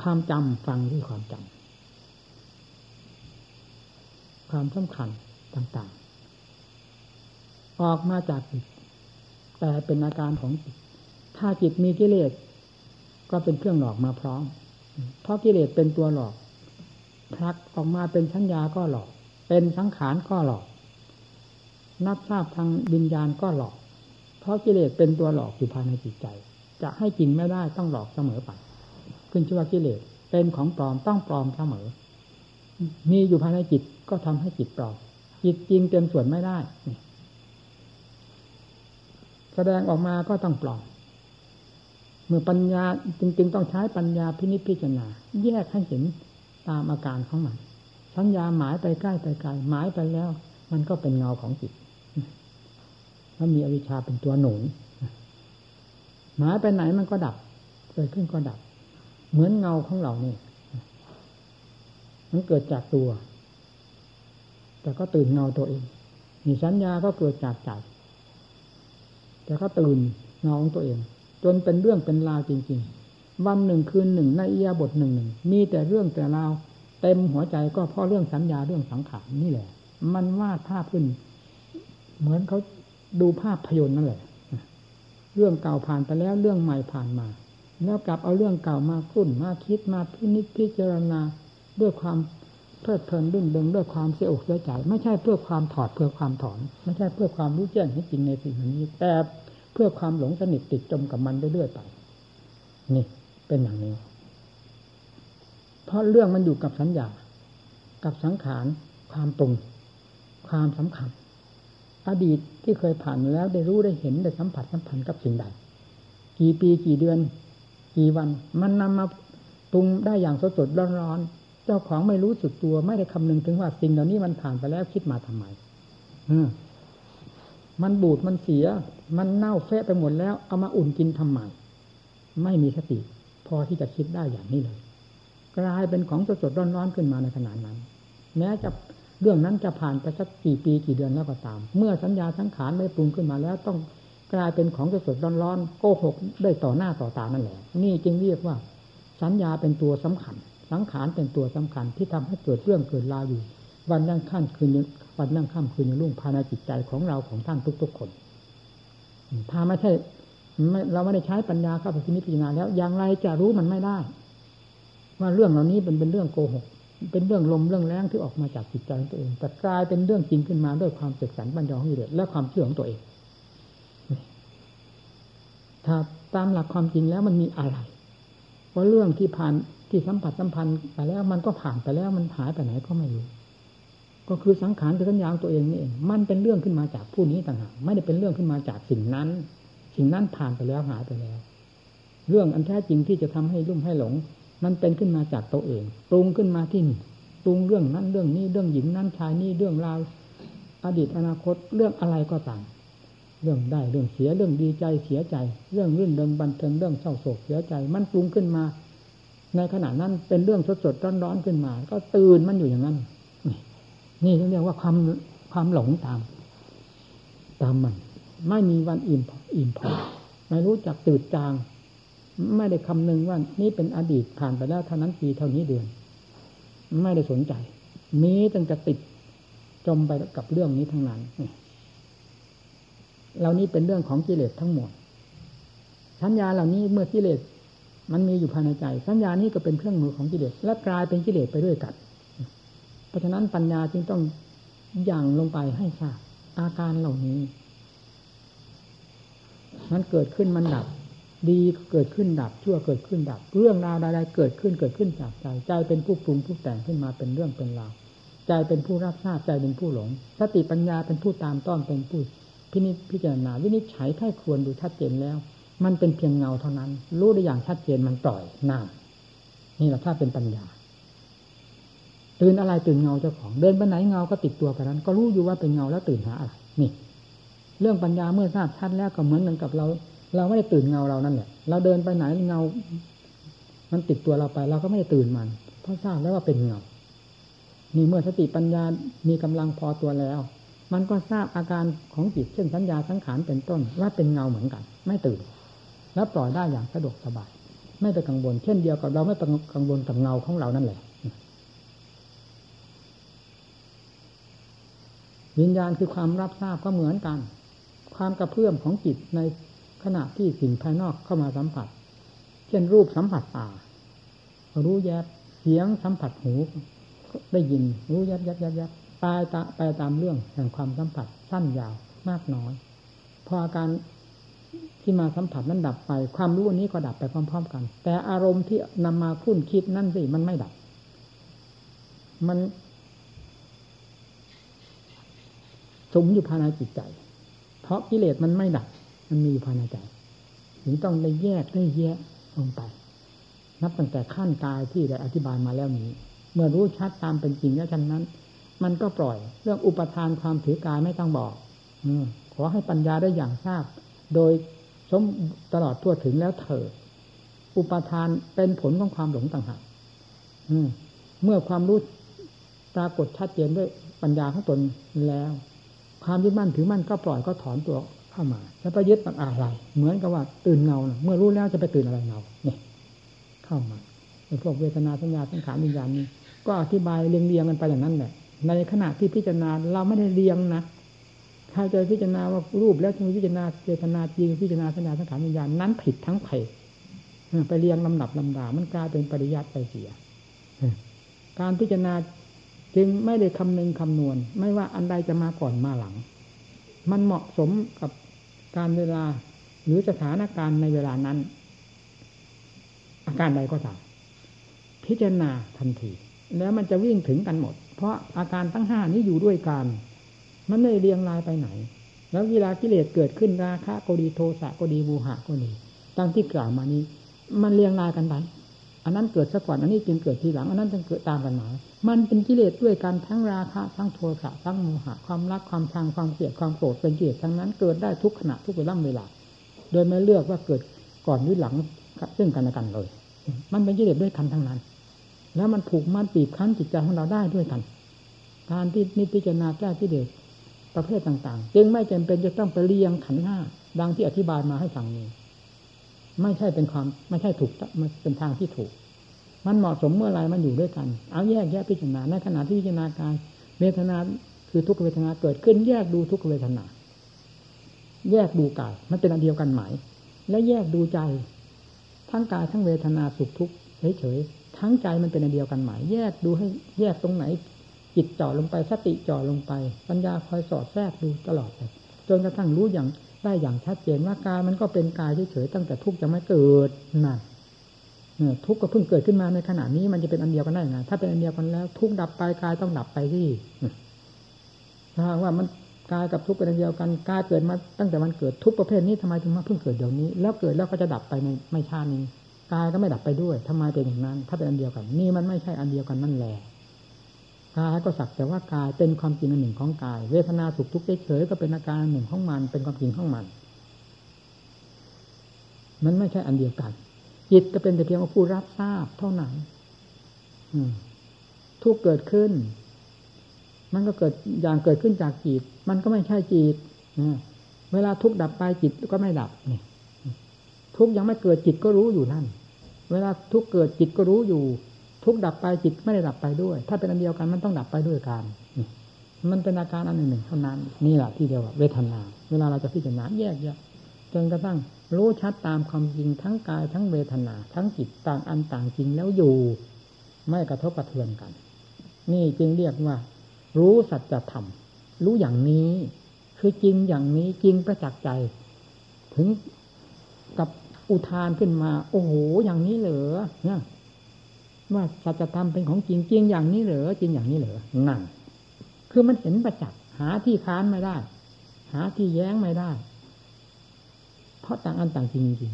ความจำฟังที่ความจำความสำคัญต่าง ๆ ออกมาจากจิตแต่เป็นอาการของจิตถ้าจิตมีกิเลสก็เป็นเครื่องหลอกมาพร้อม เพราะกิเลสเป็นตัวหลอกพลักออกมาเป็นชัญญาก็หลอก เป็นสังขารก็หลอก นับทราบทางวิญญาณก็หลอก เพราะกิเลสเป็นตัวหลอกอยู่ภายในจิตใจ จะให้จริงไม่ได้ต้องหลอกเสมอไปขึ้นชื่อว่ากิเลสเป็นของปลอมต้องปลอมเสมอ มีอยู่ภายในจิตก็ทำให้จิตปลอมจิตจริงเต็มส่วนไม่ได้แสดงออกมาก็ต้องปลอมเมื่อปัญญาจริงๆต้องใช้ปัญญาพินิจพิจารณาแยกให้เห็นตามอาการของมันสัญญาหมายไปใกล้ไปไกลหมายไปแล้ว มันก็เป็นเงาของจิตแล้วมีอวิชชาเป็นตัวหนุน หมายไปไหนมันก็ดับ เกิดขึ้นก็ดับ เหมือนเงาของเราเนี่ยมันเกิดจากตัว แต่ก็ตื่นเงาตัวเองมีสัญญาก็เกิดจากใจแต่ก็ตื่นเงาของตัวเอง จนเป็นเรื่องเป็นราวจริง ๆ วันหนึ่งคืนหนึ่งในอียาบทหนึ่งหนึ่งมีแต่เรื่องแต่ราวเต็มหัวใจก็เพราะเรื่องสัญญาเรื่องสังขารนี่แหละ มันวาดภาพขึ้น เหมือนเขาดูภาพพยนตร์นั่นแหละ เรื่องเก่าผ่านไปแล้วเรื่องใหม่ผ่านมา แล้วกลับเอาเรื่องเก่ามาคุ้นมาคิดมาพินิจพิจารณาด้วยความเพลิดเพลินรื่นเริงด้วยความเสียอกเสียใจไม่ใช่เพื่อความถอดเพื่อความถอน ไม่ใช่เพื่อความรู้แจ้งให้จริงในสิ่งนี้ แต่เพื่อความหลงสนิทติดจมกับมันเรื่อยๆไปนี่เป็นอย่างนี้ เพราะเรื่องมันอยู่กับสัญญา กับสังขาร ความตรงความสำคัญ อดีตที่เคยผ่านแล้วได้รู้ได้เห็นได้สัมผัสสัมพันธ์กับสิ่งใด กี่ปีกี่เดือน กี่วัน มันนำมาปรุงได้อย่างสดสดร้อนๆเจ้าของไม่รู้สึกตัวไม่ได้คำนึงถึงว่าสิ่งเหล่านี้มันผ่านไปแล้วคิดมาทำไมมันบูดมันเสีย มันเน่าเฟะไปหมดแล้วเอามาอุ่นกินทำไมไม่มีสติ พอที่จะคิดได้อย่างนี้เลย กลายเป็นของสดสดร้อนๆขึ้นมาในขณะนั้น แม้จะ เรื่องนั้นจะผ่านไปสักกี่ปีกี่เดือนแล้วก็ตาม เมื่อสัญญาสังขารได้ปรุงขึ้นมาแล้วต้องกลายเป็นของสดสดร้อนๆโกหกได้ต่อหน้าต่อตานั่นแหละนี่จึงเรียกว่า สัญญาเป็นตัวสำคัญ สังขารเป็นตัวสำคัญที่ทำให้เกิดเรื่องเกิดราวอยู่ วันนั่งขั้นคืนวันนั่งค่ำคืนยังรุ่งภายในจิตใจของเราของท่านทุก ๆ คน ถ้าไม่ใช่เราไม่ได้ใช้ปัญญาเข้าไปพิจารณาแล้วอย่างไรจะรู้มันไม่ได้ ว่าเรื่องเหล่านี้เป็นเป็นเรื่องโกหก เป็นเรื่องลมเรื่องแรงที่ออกมาจากจิตใจของตัวเอง แต่กลายเป็นเรื่องจริงขึ้นมาด้วยความเสกสรรปัญญาของกิเลสและความเชื่อของตัวเอง ถ้าตามหลักความจริงแล้วมันมีอะไรว่าเรื่องที่ผ่านที่สัมผัสสัมพันธ์ไปแล้วมันก็ผ่านไปแล้วมันหายไปไหนก็ไม่รู้ก็คือสังขารคือสัญญาตัวเองนี่เอง มันเป็นเรื่องขึ้นมาจากผู้นี้ต่างหากไม่ได้เป็นเรื่องขึ้นมาจากสิ่งนั้น สิ่งนั้นผ่านไปแล้วหายไปแล้ว เรื่องอันแท้จริงที่จะทำให้รุ่มให้หลง มันเป็นขึ้นมาจากตัวเองปรุงขึ้นมาที่นี่ปรุงเรื่องนั้นเรื่องนี้เรื่องหญิงนั้นชายนี้เรื่องราวอดีตอนาคตเรื่องอะไรก็ตามเรื่องได้เรื่องเสียเรื่องดีใจเสียใจ เรื่องรื่นเริงบันเทิงเรื่องเศร้าโศกเสียใจ มันปรุงขึ้นมา ในขณะนั้นเป็นเรื่องสดสดร้อนร้อนขึ้นมา ก็ตื่นมันอยู่อย่างนั้น นี่เรียกว่าความความหลงตาม ตามมัน ไม่มีวันอิ่มอิ่มพอไม่รู้จักตื่นจาง ไม่ได้คำนึงว่านี่เป็นอดีตผ่านไปแล้วเท่านั้นปีเท่านี้เดือน ไม่ได้สนใจ มีตั้งแต่ติดจมไปกับเรื่องนี้ทั้งนั้นเหล่านี้เป็นเรื่องของกิเลสทั้งหมด สัญญาเหล่านี้เมื่อกิเลสมันมีอยู่ภายในใจ สัญญานี้ก็เป็นเครื่องมือของกิเลสและกลายเป็นกิเลสไปด้วยกัน เพราะฉะนั้นปัญญาจึงต้องย่างลงไปให้ทราบอาการเหล่านี้ มันเกิดขึ้นมันดับ ดีเกิดขึ้นดับชั่วเกิดขึ้นดับ เรื่องราวใดๆเกิดขึ้นเกิดขึ้นจากใจใจเป็นผู้ปรุงผู้แต่งขึ้นมาเป็นเรื่องเป็นราวใจเป็นผู้รับทราบใจเป็นผู้หลง สติปัญญาเป็นผู้ตามต้อนเป็นผู้พินิจพิจารณาวินิจฉัยไข้ควรดูชัดเจนแล้ว มันเป็นเพียงเงาเท่านั้น รู้ได้อย่างชัดเจนมันปล่อยน้านี่แหละถ้าเป็นปัญญาตื่นอะไรตื่นเงาเจ้าของ เดินไปไหนเงาก็ติดตัวไปนั้น ก็รู้อยู่ว่าเป็นเงาแล้วตื่นหาอะไรนี่ เรื่องปัญญาเมื่อทราบชัดแล้วก็เหมือนกันกับเรา เราไม่ได้ตื่นเงาเรานั่นแหละเราเดินไปไหนเงา มันติดตัวเราไป เราก็ไม่ได้ตื่นมัน เพราะทราบแล้วว่าเป็นเงานี่เมื่อสติปัญญามีกำลังพอตัวแล้ว มันก็ทราบอาการของจิตเช่นสัญญาสังขารเป็นต้น ว่าเป็นเงาเหมือนกัน ไม่ตื่น แล้วปล่อยได้อย่างสะดวกสบาย ไม่ไปกังวล เช่นเดียวกับเราไม่ไปกังวลกับเงาของเรานั่นแหละวิญญาณคือความรับทราบก็เหมือนกัน ความกระเพื่อมของจิตใน ขณะที่สิ่งภายนอกเข้ามาสัมผัส เช่นรูปสัมผัสตารู้แยบเสียงสัมผัสหู ได้ยินรู้ยับยับยับยับตาตาไปตามเรื่องแห่งความสัมผัสสั้นยาวมากน้อย พออาการที่มาสัมผัสนั้นดับไป ความรู้นี้ก็ดับไปพร้อม ๆ กัน แต่อารมณ์ที่นำมาคุ้นคิดนั่นสิมันไม่ดับ มันสมอยู่ภายในจิตใจ เพราะกิเลสมันไม่ดับ มันมีภายในใจถึงต้องได้แยกได้แยกลงไป นับตั้งแต่ขั้นกายที่ได้อธิบายมาแล้วนี้ เมื่อรู้ชัดตามเป็นจริงแล้วฉะนั้น มันก็ปล่อย เรื่องอุปทานความถือกายไม่ต้องบอกอขอให้ปัญญาได้อย่างทราบ โดยสมตลอดทั่วถึงแล้วเถิดอุปทานเป็นผลของความหลงต่างหากเมื่อความรู้ปรากฏชัดเจนด้วยปัญญาของตนแล้ว ความยึดมั่นถือมั่นก็ปล่อยก็ถอนตัว เข้ามาจะไปยึดอะไร เหมือนกับว่าตื่นเงาเมื่อรู้แล้วจะไปตื่นอะไรเงาเนี่ยเข้ามาในพวกเวทนาสัญญาสังขารวิญญาณนี้ก็อธิบายเรียงเรียงกันไปอย่างนั้นแหละในขณะที่พิจารณาเราไม่ได้เรียงนะถ้าจะพิจารณาว่ารูปแล้วจะพิจารณาเจตนาจริงพิจารณาสัญญาสังขารวิญญาณนั้นผิดทั้งไผ่ไปเรียงลำดับลำดา มันกลายเป็นปริยัติไปเสียการพิจารณาจึงไม่ได้คำนึงคำนวณ ไม่ว่าอันใดจะมาก่อนมาหลัง มันเหมาะสมกับ การเวลาหรือสถานการณ์ในเวลานั้น อาการใดก็ตามพิจารณาทันที แล้วมันจะวิ่งถึงกันหมด เพราะอาการทั้งห้านี้อยู่ด้วยกัน มันไม่เรียงรายไปไหน แล้วเวลากิเลสเกิดขึ้นราคะก็ดีโทสะก็ดีบูหะก็ดีตั้งที่กล่าวมานี้ มันเรียงรายกันไป อันนั้นเกิดซะก่อนอันนี้จึงเกิดทีหลัง อันนั้นจึงเกิดตามกันมามันเป็นกิเลสด้วยกันทั้งราคะทั้งโทสะทั้งโมหะความรักความชังความเกลียดความโกรธเป็นกิเลสทั้งนั้นเกิดได้ทุกขณะทุกเวลาเวลา โดยไม่เลือกว่าเกิดก่อนหรือหลังซึ่งกันและกันเลย มันเป็นกิเลสด้วยกันทั้งนั้น แล้วมันผูกมัดปีบคั้นจิตใจของเราได้ด้วยกัน การที่นิพิจารณาแก้กิเลสประเภทต่าง ๆ จึงไม่จำเป็นจะต้องไปเรียงขันห้าดังที่อธิบายมาให้ฟังนี้ ไม่ใช่เป็นความไม่ใช่ถูกมันเป็นทางที่ถูก มันเหมาะสมเมื่อไรมันอยู่ด้วยกัน เอาแยกแยกพิจารณาในขณะที่พิจารณากายเวทนาคือทุกเวทนาเกิดขึ้น แยกดูทุกเวทนา แยกดูกายมันเป็นอันเดียวกันไหมและแยกดูใจ ทั้งกายทั้งเวทนาสุขทุกข์เฉยๆทั้งใจมันเป็นอันเดียวกันไหมแยกดูให้แยกตรงไหนจิตจ่อลงไปสติจ่อลงไป ปัญญาคอยสอดแทรกดูตลอดจนกระทั่งรู้อย่าง ได้อย่างชัดเจนว่ากายมันก็เป็นกายเฉยๆตั้งแต่ทุกข์จะไม่เกิดนั่นทุกข์ก็เพิ่งเกิดขึ้นมาในขณะนี้มันจะเป็นอันเดียวกันได้ยังไงถ้าเป็นอันเดียวกันแล้ว ทุกข์ดับไปกายต้องดับไปที่ถ้าว่ามันกายกับทุกข์เป็นอันเดียวกันกายเกิดมาตั้งแต่มันเกิดทุกประเภทนี้ทำไมถึงมาเพิ่งเกิดเดี๋ยวนี้ แล้วเกิดแล้วก็จะดับไปในไม่ช้านี้กายก็ไม่ดับไปด้วยทำไมเป็นอย่างนั้น ถ้าเป็นอันเดียวกัน นี่มันไม่ใช่อันเดียวกันนั่นแหละ กายก็สักแต่ว่ากายเป็นความจริงอันหนึ่งของกาย เวทนาสุขทุกข์เฉยก็เป็นอาการหนึ่งของมัน เป็นความจริงของมัน มันไม่ใช่อันเดียวกัน จิตก็เป็นแต่เพียงผู้รับทราบเท่านั้นทุกเกิดขึ้น มันก็เกิดอย่างเกิดขึ้นจากจิต มันก็ไม่ใช่จิตเวลาทุกดับไปจิตก็ไม่ดับนี่ทุกยังไม่เกิดจิตก็รู้อยู่นั่น เวลาทุกเกิดจิตก็รู้อยู่ ทุกดับไปจิตไม่ได้ดับไปด้วย ถ้าเป็นอันเดียวกันมันต้องดับไปด้วยกันมันเป็นอาการอันหนึ่งเท่านั้นนี่แหละที่เดียวเวทนา เวลาเราจะพิจารณาแยกแยะจนกระทั่งรู้ชัดตามความจริงทั้งกายทั้งเวทนา ทั้งจิตต่างอันต่างจริงแล้วอยู่ ไม่กระทบกระเทือนกัน นี่จึงเรียกว่า รู้สัจธรรมรู้อย่างนี้ คือจริงอย่างนี้จริงประจักษ์ใจ ถึงกับอุทานขึ้นมา โอ้โหอย่างนี้เหรอเนี่ย ว่าสัจธรรมเป็นของจริงจริงอย่างนี้เหรอจริงอย่างนี้เหรอนั่นคือมันเห็นประจักษ์หาที่ค้านไม่ได้ หาที่แย้งไม่ได้ เพราะต่างอันต่างจริงจริง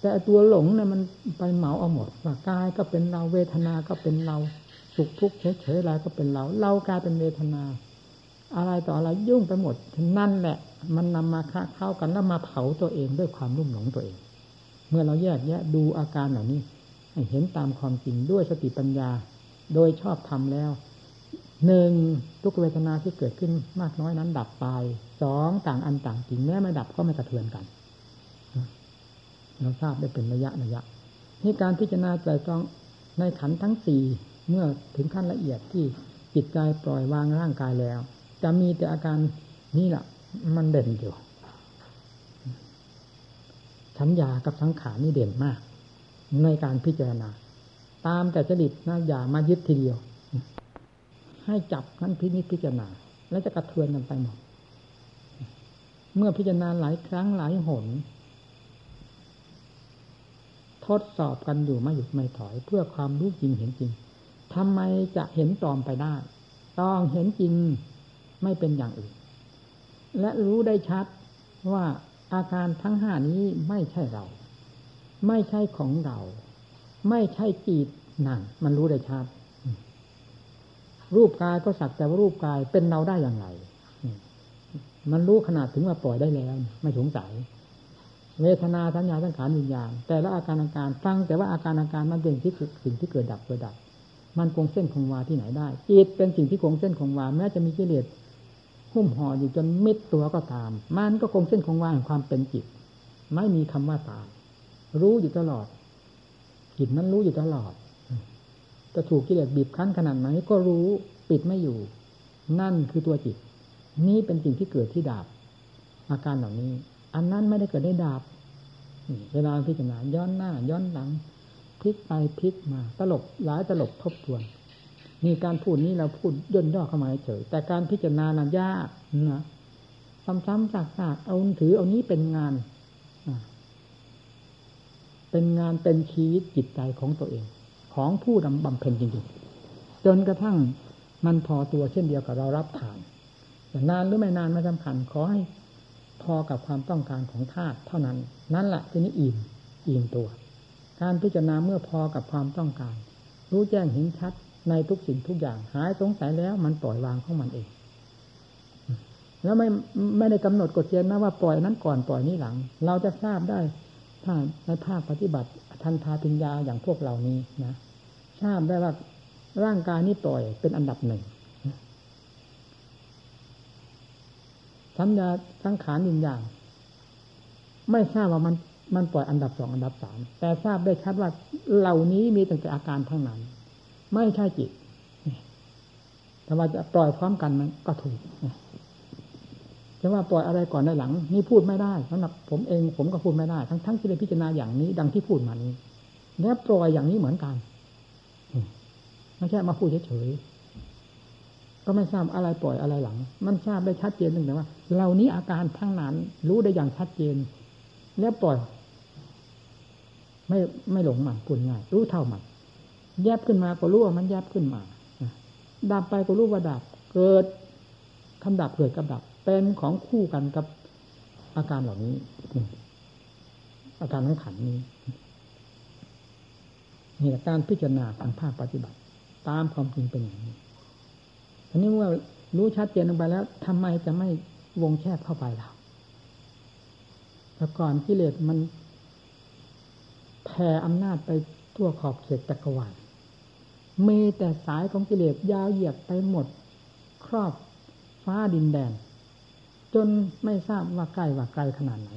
แต่ตัวหลงเนี่ยมันไปเหมาเอาหมดว่ากายก็เป็นเราเวทนาก็เป็นเราสุขทุกข์เฉยๆอะไรก็เป็นเรา เรากลายเป็นเวทนา อะไรต่ออะไรยุ่งไปหมดนั่นแหละ มันนำมาค้าเข้ากันแล้วมาเผาตัวเองด้วยความรุ่มหลงตัวเอง เมื่อเราแยกแยะดูอาการเหล่านี้ เห็นตามความจริงด้วยสติปัญญา โดยชอบทำแล้วหนึ่งทุกเวทนาที่เกิดขึ้นมากน้อยนั้นดับไปสองต่างอันต่างจริงแม้ไม่ดับก็ไม่กระเทือนกันเราทราบได้เป็นระยะระยะนี่การพิจารณาใจต้องในขันทั้งสี่เมื่อถึงขั้นละเอียดที่จิตใจปล่อยวางร่างกายแล้ว จะมีแต่อาการนี่แหละมันเด่นอยู่ชัญญากับสังขารนี่เด่นมาก ในการพิจารณา ตามแต่จริตนะอย่ามายึดทีเดียว ให้จับนั้นพินิจพิจารณา แล้วจะกระเทือนกันไปหมดเมื่อพิจารณาหลายครั้งหลายหน ทดสอบกันอยู่ไม่หยุดไม่ถอยเพื่อความรู้จริงเห็นจริงทำไมจะเห็นปลอมไปได้ ต้องเห็นจริงไม่เป็นอย่างอื่น และรู้ได้ชัดว่าอาการทั้งห้านี้ไม่ใช่เรา ไม่ใช่ของเรา ไม่ใช่จิตนั่นมันรู้ได้ชัดรูปกายก็สักแต่ว่ารูปกายเป็นเราได้อย่างไร มันรู้ขนาดถึงว่าปล่อยได้แล้ว ไม่สงสัย เวทนาสัญญาสังขารวิญญาณแต่ละอาการอาการฟังแต่ว่าอาการอาการมันเป็นที่สิ่งที่เกิดดับเกิดดับ มันคงเส้นคงวาที่ไหนได้จิตเป็นสิ่งที่คงเส้นคงวาแม้จะมีกิเลสหุ้มห่ออยู่จนมิดตัวก็ตาม มันก็คงเส้นคงวาแห่งความเป็นจิต ไม่มีคำว่าตาย รู้อยู่ตลอด จิตนั้นรู้อยู่ตลอดจะถูกกิเลสบีบคั้นขนาดไหนก็รู้ปิดไม่อยู่ นั่นคือตัวจิต นี่เป็นสิ่งที่เกิดที่ดาบ อาการเหล่านี้ อันนั้นไม่ได้เกิดได้ดาบเวลาพิจารณาย้อนหน้า ย้อนหลังพลิกไปพลิกมา ตลบหลายตลบทบทวนมีการพูดนี้เราพูดย่นย่อเข้ามาเฉยแต่การพิจารณานั้นยากนะซ้ำๆจากๆเอาถือเอานี้เป็นงาน เป็นงานเป็นชีวิตจิตใจของตัวเอง ของผู้ดำบำเพ็ญจริงๆ จนกระทั่งมันพอตัวเช่นเดียวกับเรารับทานแต่นานหรือไม่นานไม่สำคัญขอให้พอกับความต้องการของธาตุเท่านั้น นั่นแหละทีนี้อิ่มอิ่มตัว การพิจารณาเมื่อพอกับความต้องการ รู้แจ้งเห็นชัดในทุกสิ่งทุกอย่าง หายสงสัยแล้วมันปล่อยวางของมันเอง แล้วไม่ไม่ได้กำหนดกฎเกณฑ์นะว่าปล่อยนั้นก่อนปล่อยนี้หลัง เราจะทราบได้ ถ้าในภาคปฏิบัติทันทาปัญญาอย่างพวกเหล่านี้นะทราบได้ว่าร่างกายนี้ปล่อยเป็นอันดับหนึ่งสัญญาสังขารหนึ่งอย่างไม่ทราบว่ามันมันปล่อยอันดับสองอันดับสามแต่ทราบได้ชัดว่าเหล่านี้มีตั้งแต่อาการทั้งนั้น ไม่ใช่จิตแต่ว่าจะปล่อยพร้อมกันมันก็ถูก จะว่าปล่อยอะไรก่อนได้หลัง นี่พูดไม่ได้สำหรับผมเองผมก็พูดไม่ได้ ทั้งทั้งที่ได้พิจารณาอย่างนี้ ดังที่พูดมานี้และปล่อยอย่างนี้เหมือนกันไม่ใช่มาพูดเฉยๆก็ไม่ทราบอะไรปล่อยอะไรหลัง มันทราบได้ชัดเจนหนึ่งแต่ว่าเหล่านี้อาการทั้งนั้นรู้ได้อย่างชัดเจน แล้วปล่อย ไม่ไม่หลงมันพูดง่ายรู้เท่ามันแยบขึ้นมาก็รู้ว่ามันแยบขึ้นมาดับไปก็รู้ว่าดับ เกิดคำดับเกิดกับดับ เป็นของคู่กันกับอาการเหล่านี้ อาการของขันนี้นี่แหละการพิจารณาทางภาคปฏิบัติ ตามความจริงเป็นอย่างนี้อันนี้เมื่อรู้ชัดเจนลงไปแล้วทำไมจะไม่วงแคบเข้าไปล่ะแต่ก่อนกิเลสมันแผ่อำนาจไปทั่วขอบเขตจักรวาลมีแต่สายของกิเลสยาวเหยียดไปหมด ครอบฟ้าดินแดน จนไม่ทราบว่าใกล้ว่าไกลขนาดไหน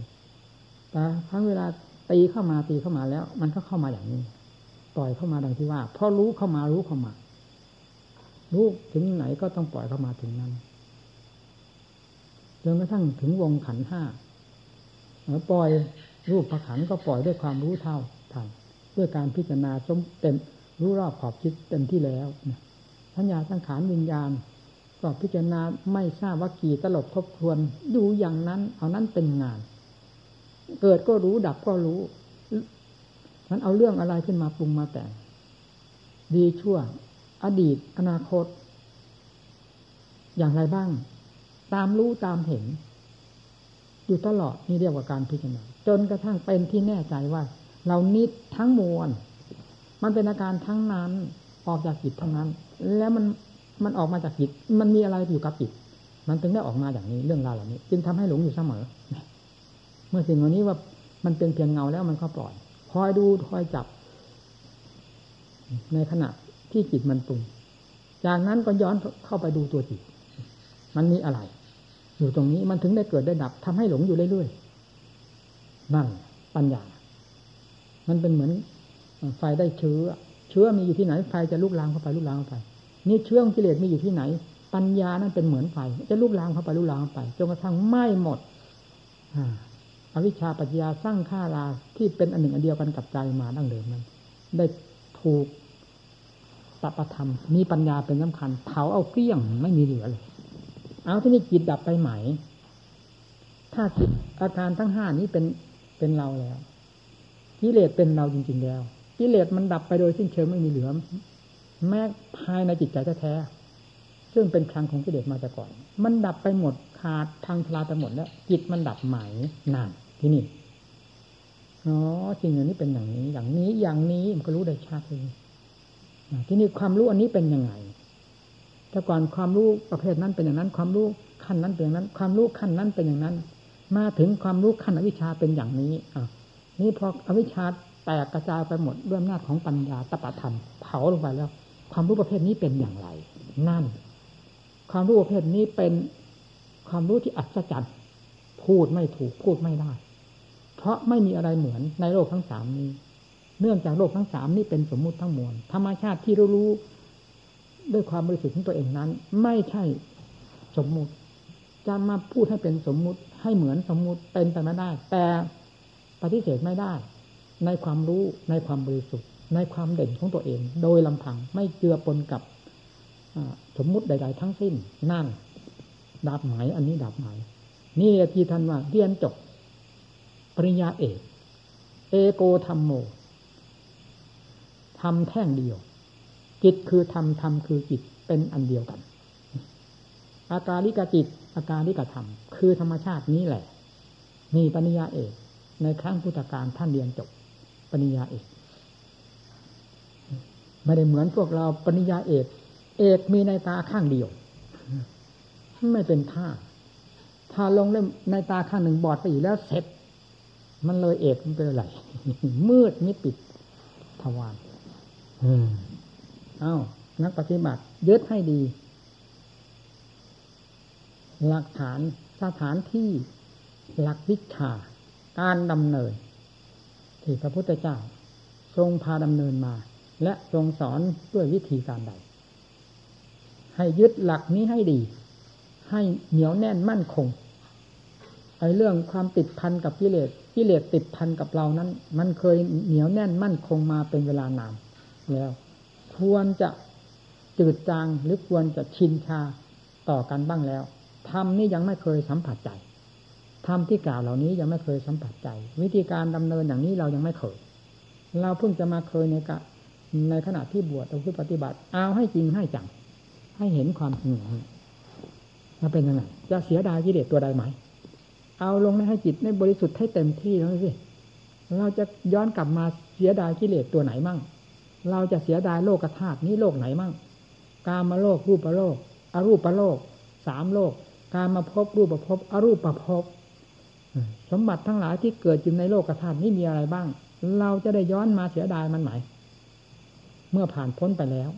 แต่ทั้งเวลาตีเข้ามาตีเข้ามาแล้ว มันก็เข้ามาอย่างนี้ปล่อยเข้ามาดังที่ว่า เพราะรู้เข้ามารู้เข้ามา รู้ถึงไหนก็ต้องปล่อยเข้ามาถึงนั้นจนกระทั่งถึงวงขันห้าปล่อยรูปประขันก็ปล่อยด้วยความรู้เท่าทันด้วยการพิจารณาสมเต็มรู้รอบขอบคิดเต็มที่แล้วสัญญาสังขารวิญญาณ ก็พิจารณาไม่ทราบว่ากี่ตลบทบทวนอยู่อย่างนั้น เอานั้นเป็นงาน เกิดก็รู้ดับก็รู้มันเอาเรื่องอะไรขึ้นมาปรุงมาแต่งดีชั่ว อดีต อนาคต อย่างไรบ้าง ตามรู้ตามเห็น อยู่ตลอดนี่เรียกว่าการพิจารณาจนกระทั่งเป็นที่แน่ใจว่า เรานิดทั้งมวลมันเป็นอาการทั้งนั้นออกจากจิตทั้งนั้น แล้วมัน มันออกมาจากจิต มันมีอะไรอยู่กับจิต มันถึงได้ออกมาอย่างนี้เรื่องราวเหล่านี้ จึงทำให้หลงอยู่เสมอ เมื่อสิ่งเหล่านี้ว่ามันเป็นเพียงเงาแล้วมันก็ปล่อย คอยดูคอยจับ ในขณะที่จิตมันปรุง จากนั้นก็ย้อนเข้าไปดูตัวจิต มันมีอะไร อยู่ตรงนี้มันถึงได้เกิดได้ดับทำให้หลงอยู่เรื่อยๆ นั่นปัญญา มันเป็นเหมือนไฟได้เชื้อ เชื้อมีอยู่ที่ไหนไฟจะลุกลามเข้าไปลุกลามเข้าไป นี่เชื้องกิเลสมีอยู่ที่ไหน ปัญญานั้นเป็นเหมือนไฟจะลุกลามเข้าไปลุกลามเขาไปจนกระทั่งไหม้หมดอวิชชาปัญญาสร้างข้าราที่เป็นอันหนึ่งอันเดียวกันกับใจมาดั้งเดิมนั้น ได้ถูกตปธรรมมีปัญญาเป็นสำคัญเผาเอาเกลี้ยงไม่มีเหลือเลยเอาที่นี่จิตดับไปไหม ถ้าจิตอาการทั้งห้านี้เป็นเป็นเราแล้วกิเลสเป็นเราจริง ๆ แล้วกิเลสมันดับไปโดยสิ้นเชิงไม่มีเหลือ แม้ภายในจิตใจแท้ๆซึ่งเป็นครั้งของกิเลสมาแต่ก่อน มันดับไปหมดขาดทางทลาไปหมดแล้ว จิตมันดับไหมนานที่นี่อ๋อสิ่งอย่างนี้เป็นอย่างนี้ อย่างนี้อย่างนี้มันก็รู้ได้ชัดเลยที่นี่ความรู้อันนี้เป็นยังไงแต่ก่อนความรู้ประเภทนั้นเป็นอย่างนั้น ความรู้ขั้นนั้นเป็นอย่างนั้น ความรู้ขั้นนั้นเป็นอย่างนั้น มาถึงความรู้ขั้นอวิชชาเป็นอย่างนี้อะนี่พออวิชชาแตกกระจายไปหมดด้วยอำนาจของปัญญาตปะธรรมเผาลงไปแล้ว ความรู้ประเภทนี้เป็นอย่างไร นั่น ความรู้ประเภทนี้เป็นความรู้ที่อัศจรรย์พูดไม่ถูกพูดไม่ได้ เพราะไม่มีอะไรเหมือนในโลกทั้งสามนี้ เนื่องจากโลกทั้งสามนี้เป็นสมมุติทั้งมวลธรรมชาติที่รู้รู้ด้วยความบริสุทธิ์ของตัวเองนั้น ไม่ใช่สมมุติจะมาพูดให้เป็นสมมุติให้เหมือนสมมุติเป็นไปไม่ได้ แต่ปฏิเสธไม่ได้ ในความรู้ในความบริสุทธิ์ ในความเด่นของตัวเอง โดยลำพังไม่เจือปนกับสมมุติใด ๆ ทั้งสิ้นนั่นดับหมายอันนี้ดับหมายนี่ที่ท่านว่าเรียนจบปริญญาเอกเอโกธรรมโมทำแท่งเดียว จิตคือธรรมธรรมคือจิตเป็นอันเดียวกัน อาการลิกจิต อาการลิกธรรม คือธรรมชาตินี้แหละ มีปริญญาเอก ในครั้งพุทธกาลท่านเรียนจบปริญญาเอก ไม่ได้เหมือนพวกเราปริญญาเอก เอกมีในตาข้างเดียว ไม่เป็นท่า ถ้าลงเล่มในตาข้างหนึ่งบอดไปอีกแล้วเสร็จ มันเลยเอกมันเป็นอะไรมืดมิดปิดทวารเอ้า นักปฏิบัติยึดให้ดี หลักฐานสถานที่หลักวิชา การดำเนิน ที่พระพุทธเจ้า ทรงพาดำเนินมา และทรงสอนด้วยวิธีการใด ให้ยึดหลักนี้ให้ดี ให้เหนียวแน่นมั่นคงไอ้เรื่องความติดพันกับกิเลสกิเลสติดพันกับเรานั้น มันเคยเหนียวแน่นมั่นคงมาเป็นเวลานานแล้ว ควรจะจืดจางหรือควรจะชินชาต่อกันบ้างแล้วธรรมนี่ยังไม่เคยสัมผัสใจธรรมที่กล่าวเหล่านี้ยังไม่เคยสัมผัสใจ วิธีการดำเนินอย่างนี้เรายังไม่เคย เราเพิ่งจะมาเคยในกะ ในขณะที่บวชเราคือปฏิบัติ เอาให้จริงให้จังให้เห็นความจริงมาเป็นยังไงจะเสียดายกิเลสตัวใดไหม เอาลงในให้จิตในบริสุทธิ์ให้เต็มที่แล้วสิเราจะย้อนกลับมาเสียดายกิเลสตัวไหนมั่ง เราจะเสียดายโลกธาตุนี้โลกไหนมั่ง กามาโลกรูปโลกอรูปโลกสามโลก การมาพบรูปประพบอรูปประพบสมบัติทั้งหลายที่เกิดอยู่ในโลกธาตุนี้มีอะไรบ้าง เราจะได้ย้อนมาเสียดายมันไหม เมื่อผ่านพ้นไปแล้ว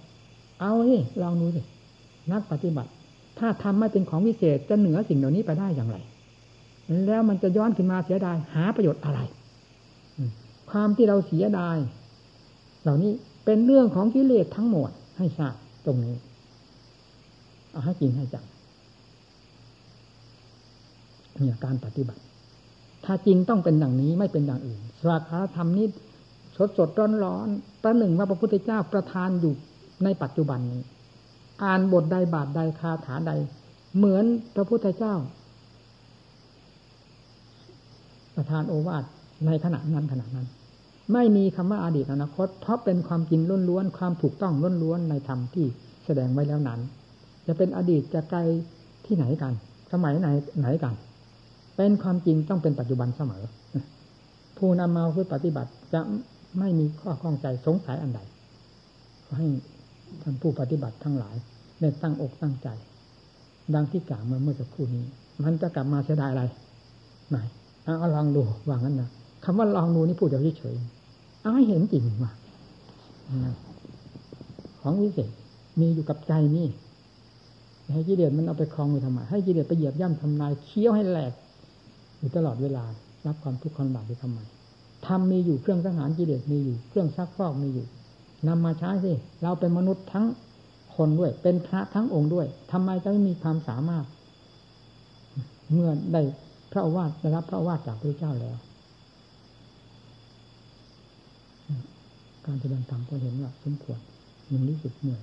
เอาสิลองดูสินักปฏิบัติ ถ้าทำไม่เป็นของวิเศษจะเหนือสิ่งเหล่านี้ไปได้อย่างไร แล้วมันจะย้อนขึ้นมาเสียดายหาประโยชน์อะไร ความที่เราเสียดาย เหล่านี้เป็นเรื่องของกิเลสทั้งหมดให้ทราบตรงนี้ เอาให้จริงให้จังเนี่ยการปฏิบัติ ถ้าจริงต้องเป็นอย่างนี้ไม่เป็นอย่างอื่นสวากาธรรมนี้ สดสดร้อนร้อนประหนึ่งว่าพระพุทธเจ้าประทานอยู่ในปัจจุบันนี้ อ่านบทใดบาทใดคาถาใด เหมือนพระพุทธเจ้า ประทานโอวาทในขณะนั้นขณะนั้น ไม่มีคำว่าอาดีตอนาคต เพราะเป็นความจริงล้วนๆความถูกต้องล้วนๆในธรรมที่แสดงไว้แล้วนั้น จะเป็นอดีตจะไกลที่ไหนกัน สมัยไหนไหนกัน เป็นความจริงต้องเป็นปัจจุบันเสมอผู้นำมาเพื่อปฏิบัติจะ ไม่มีข้อข้องใจสงสัยอันใดให้ท่านผู้ปฏิบัติทั้งหลายได้ตั้งอกตั้งใจ ดังที่กล่าวเมื่อเมื่อสักครู่นี้ มันจะกลับมาเสียดายอะไรไหนเอาลองดูว่างั้นนะคำว่าลองดูนี่พูดเฉยๆเอาให้เห็นจริงว่าของวิเศษมีอยู่กับใจนี่ให้กิเลสมันเอาไปคลองไปทำไมให้กิเลสไปเหยียบย่ำทำลายเคี้ยวให้แหลกอยู่ตลอดเวลา รับความทุกข์ความบาปไปทำไม ทำมีอยู่เครื่องสังหารกิเลสมีอยู่ เครื่องซักฟอกมีอยู่นำมาใช้สิเราเป็นมนุษย์ทั้งคนด้วย เป็นพระทั้งองค์ด้วยทำไมจะไม่มีความสามารถ เมื่อได้พระวาดได้รับพระวาดจากพระเจ้าแล้ว การแสดงธรรมก็เห็นว่าสมควรมันรู้สึกเหนื่อย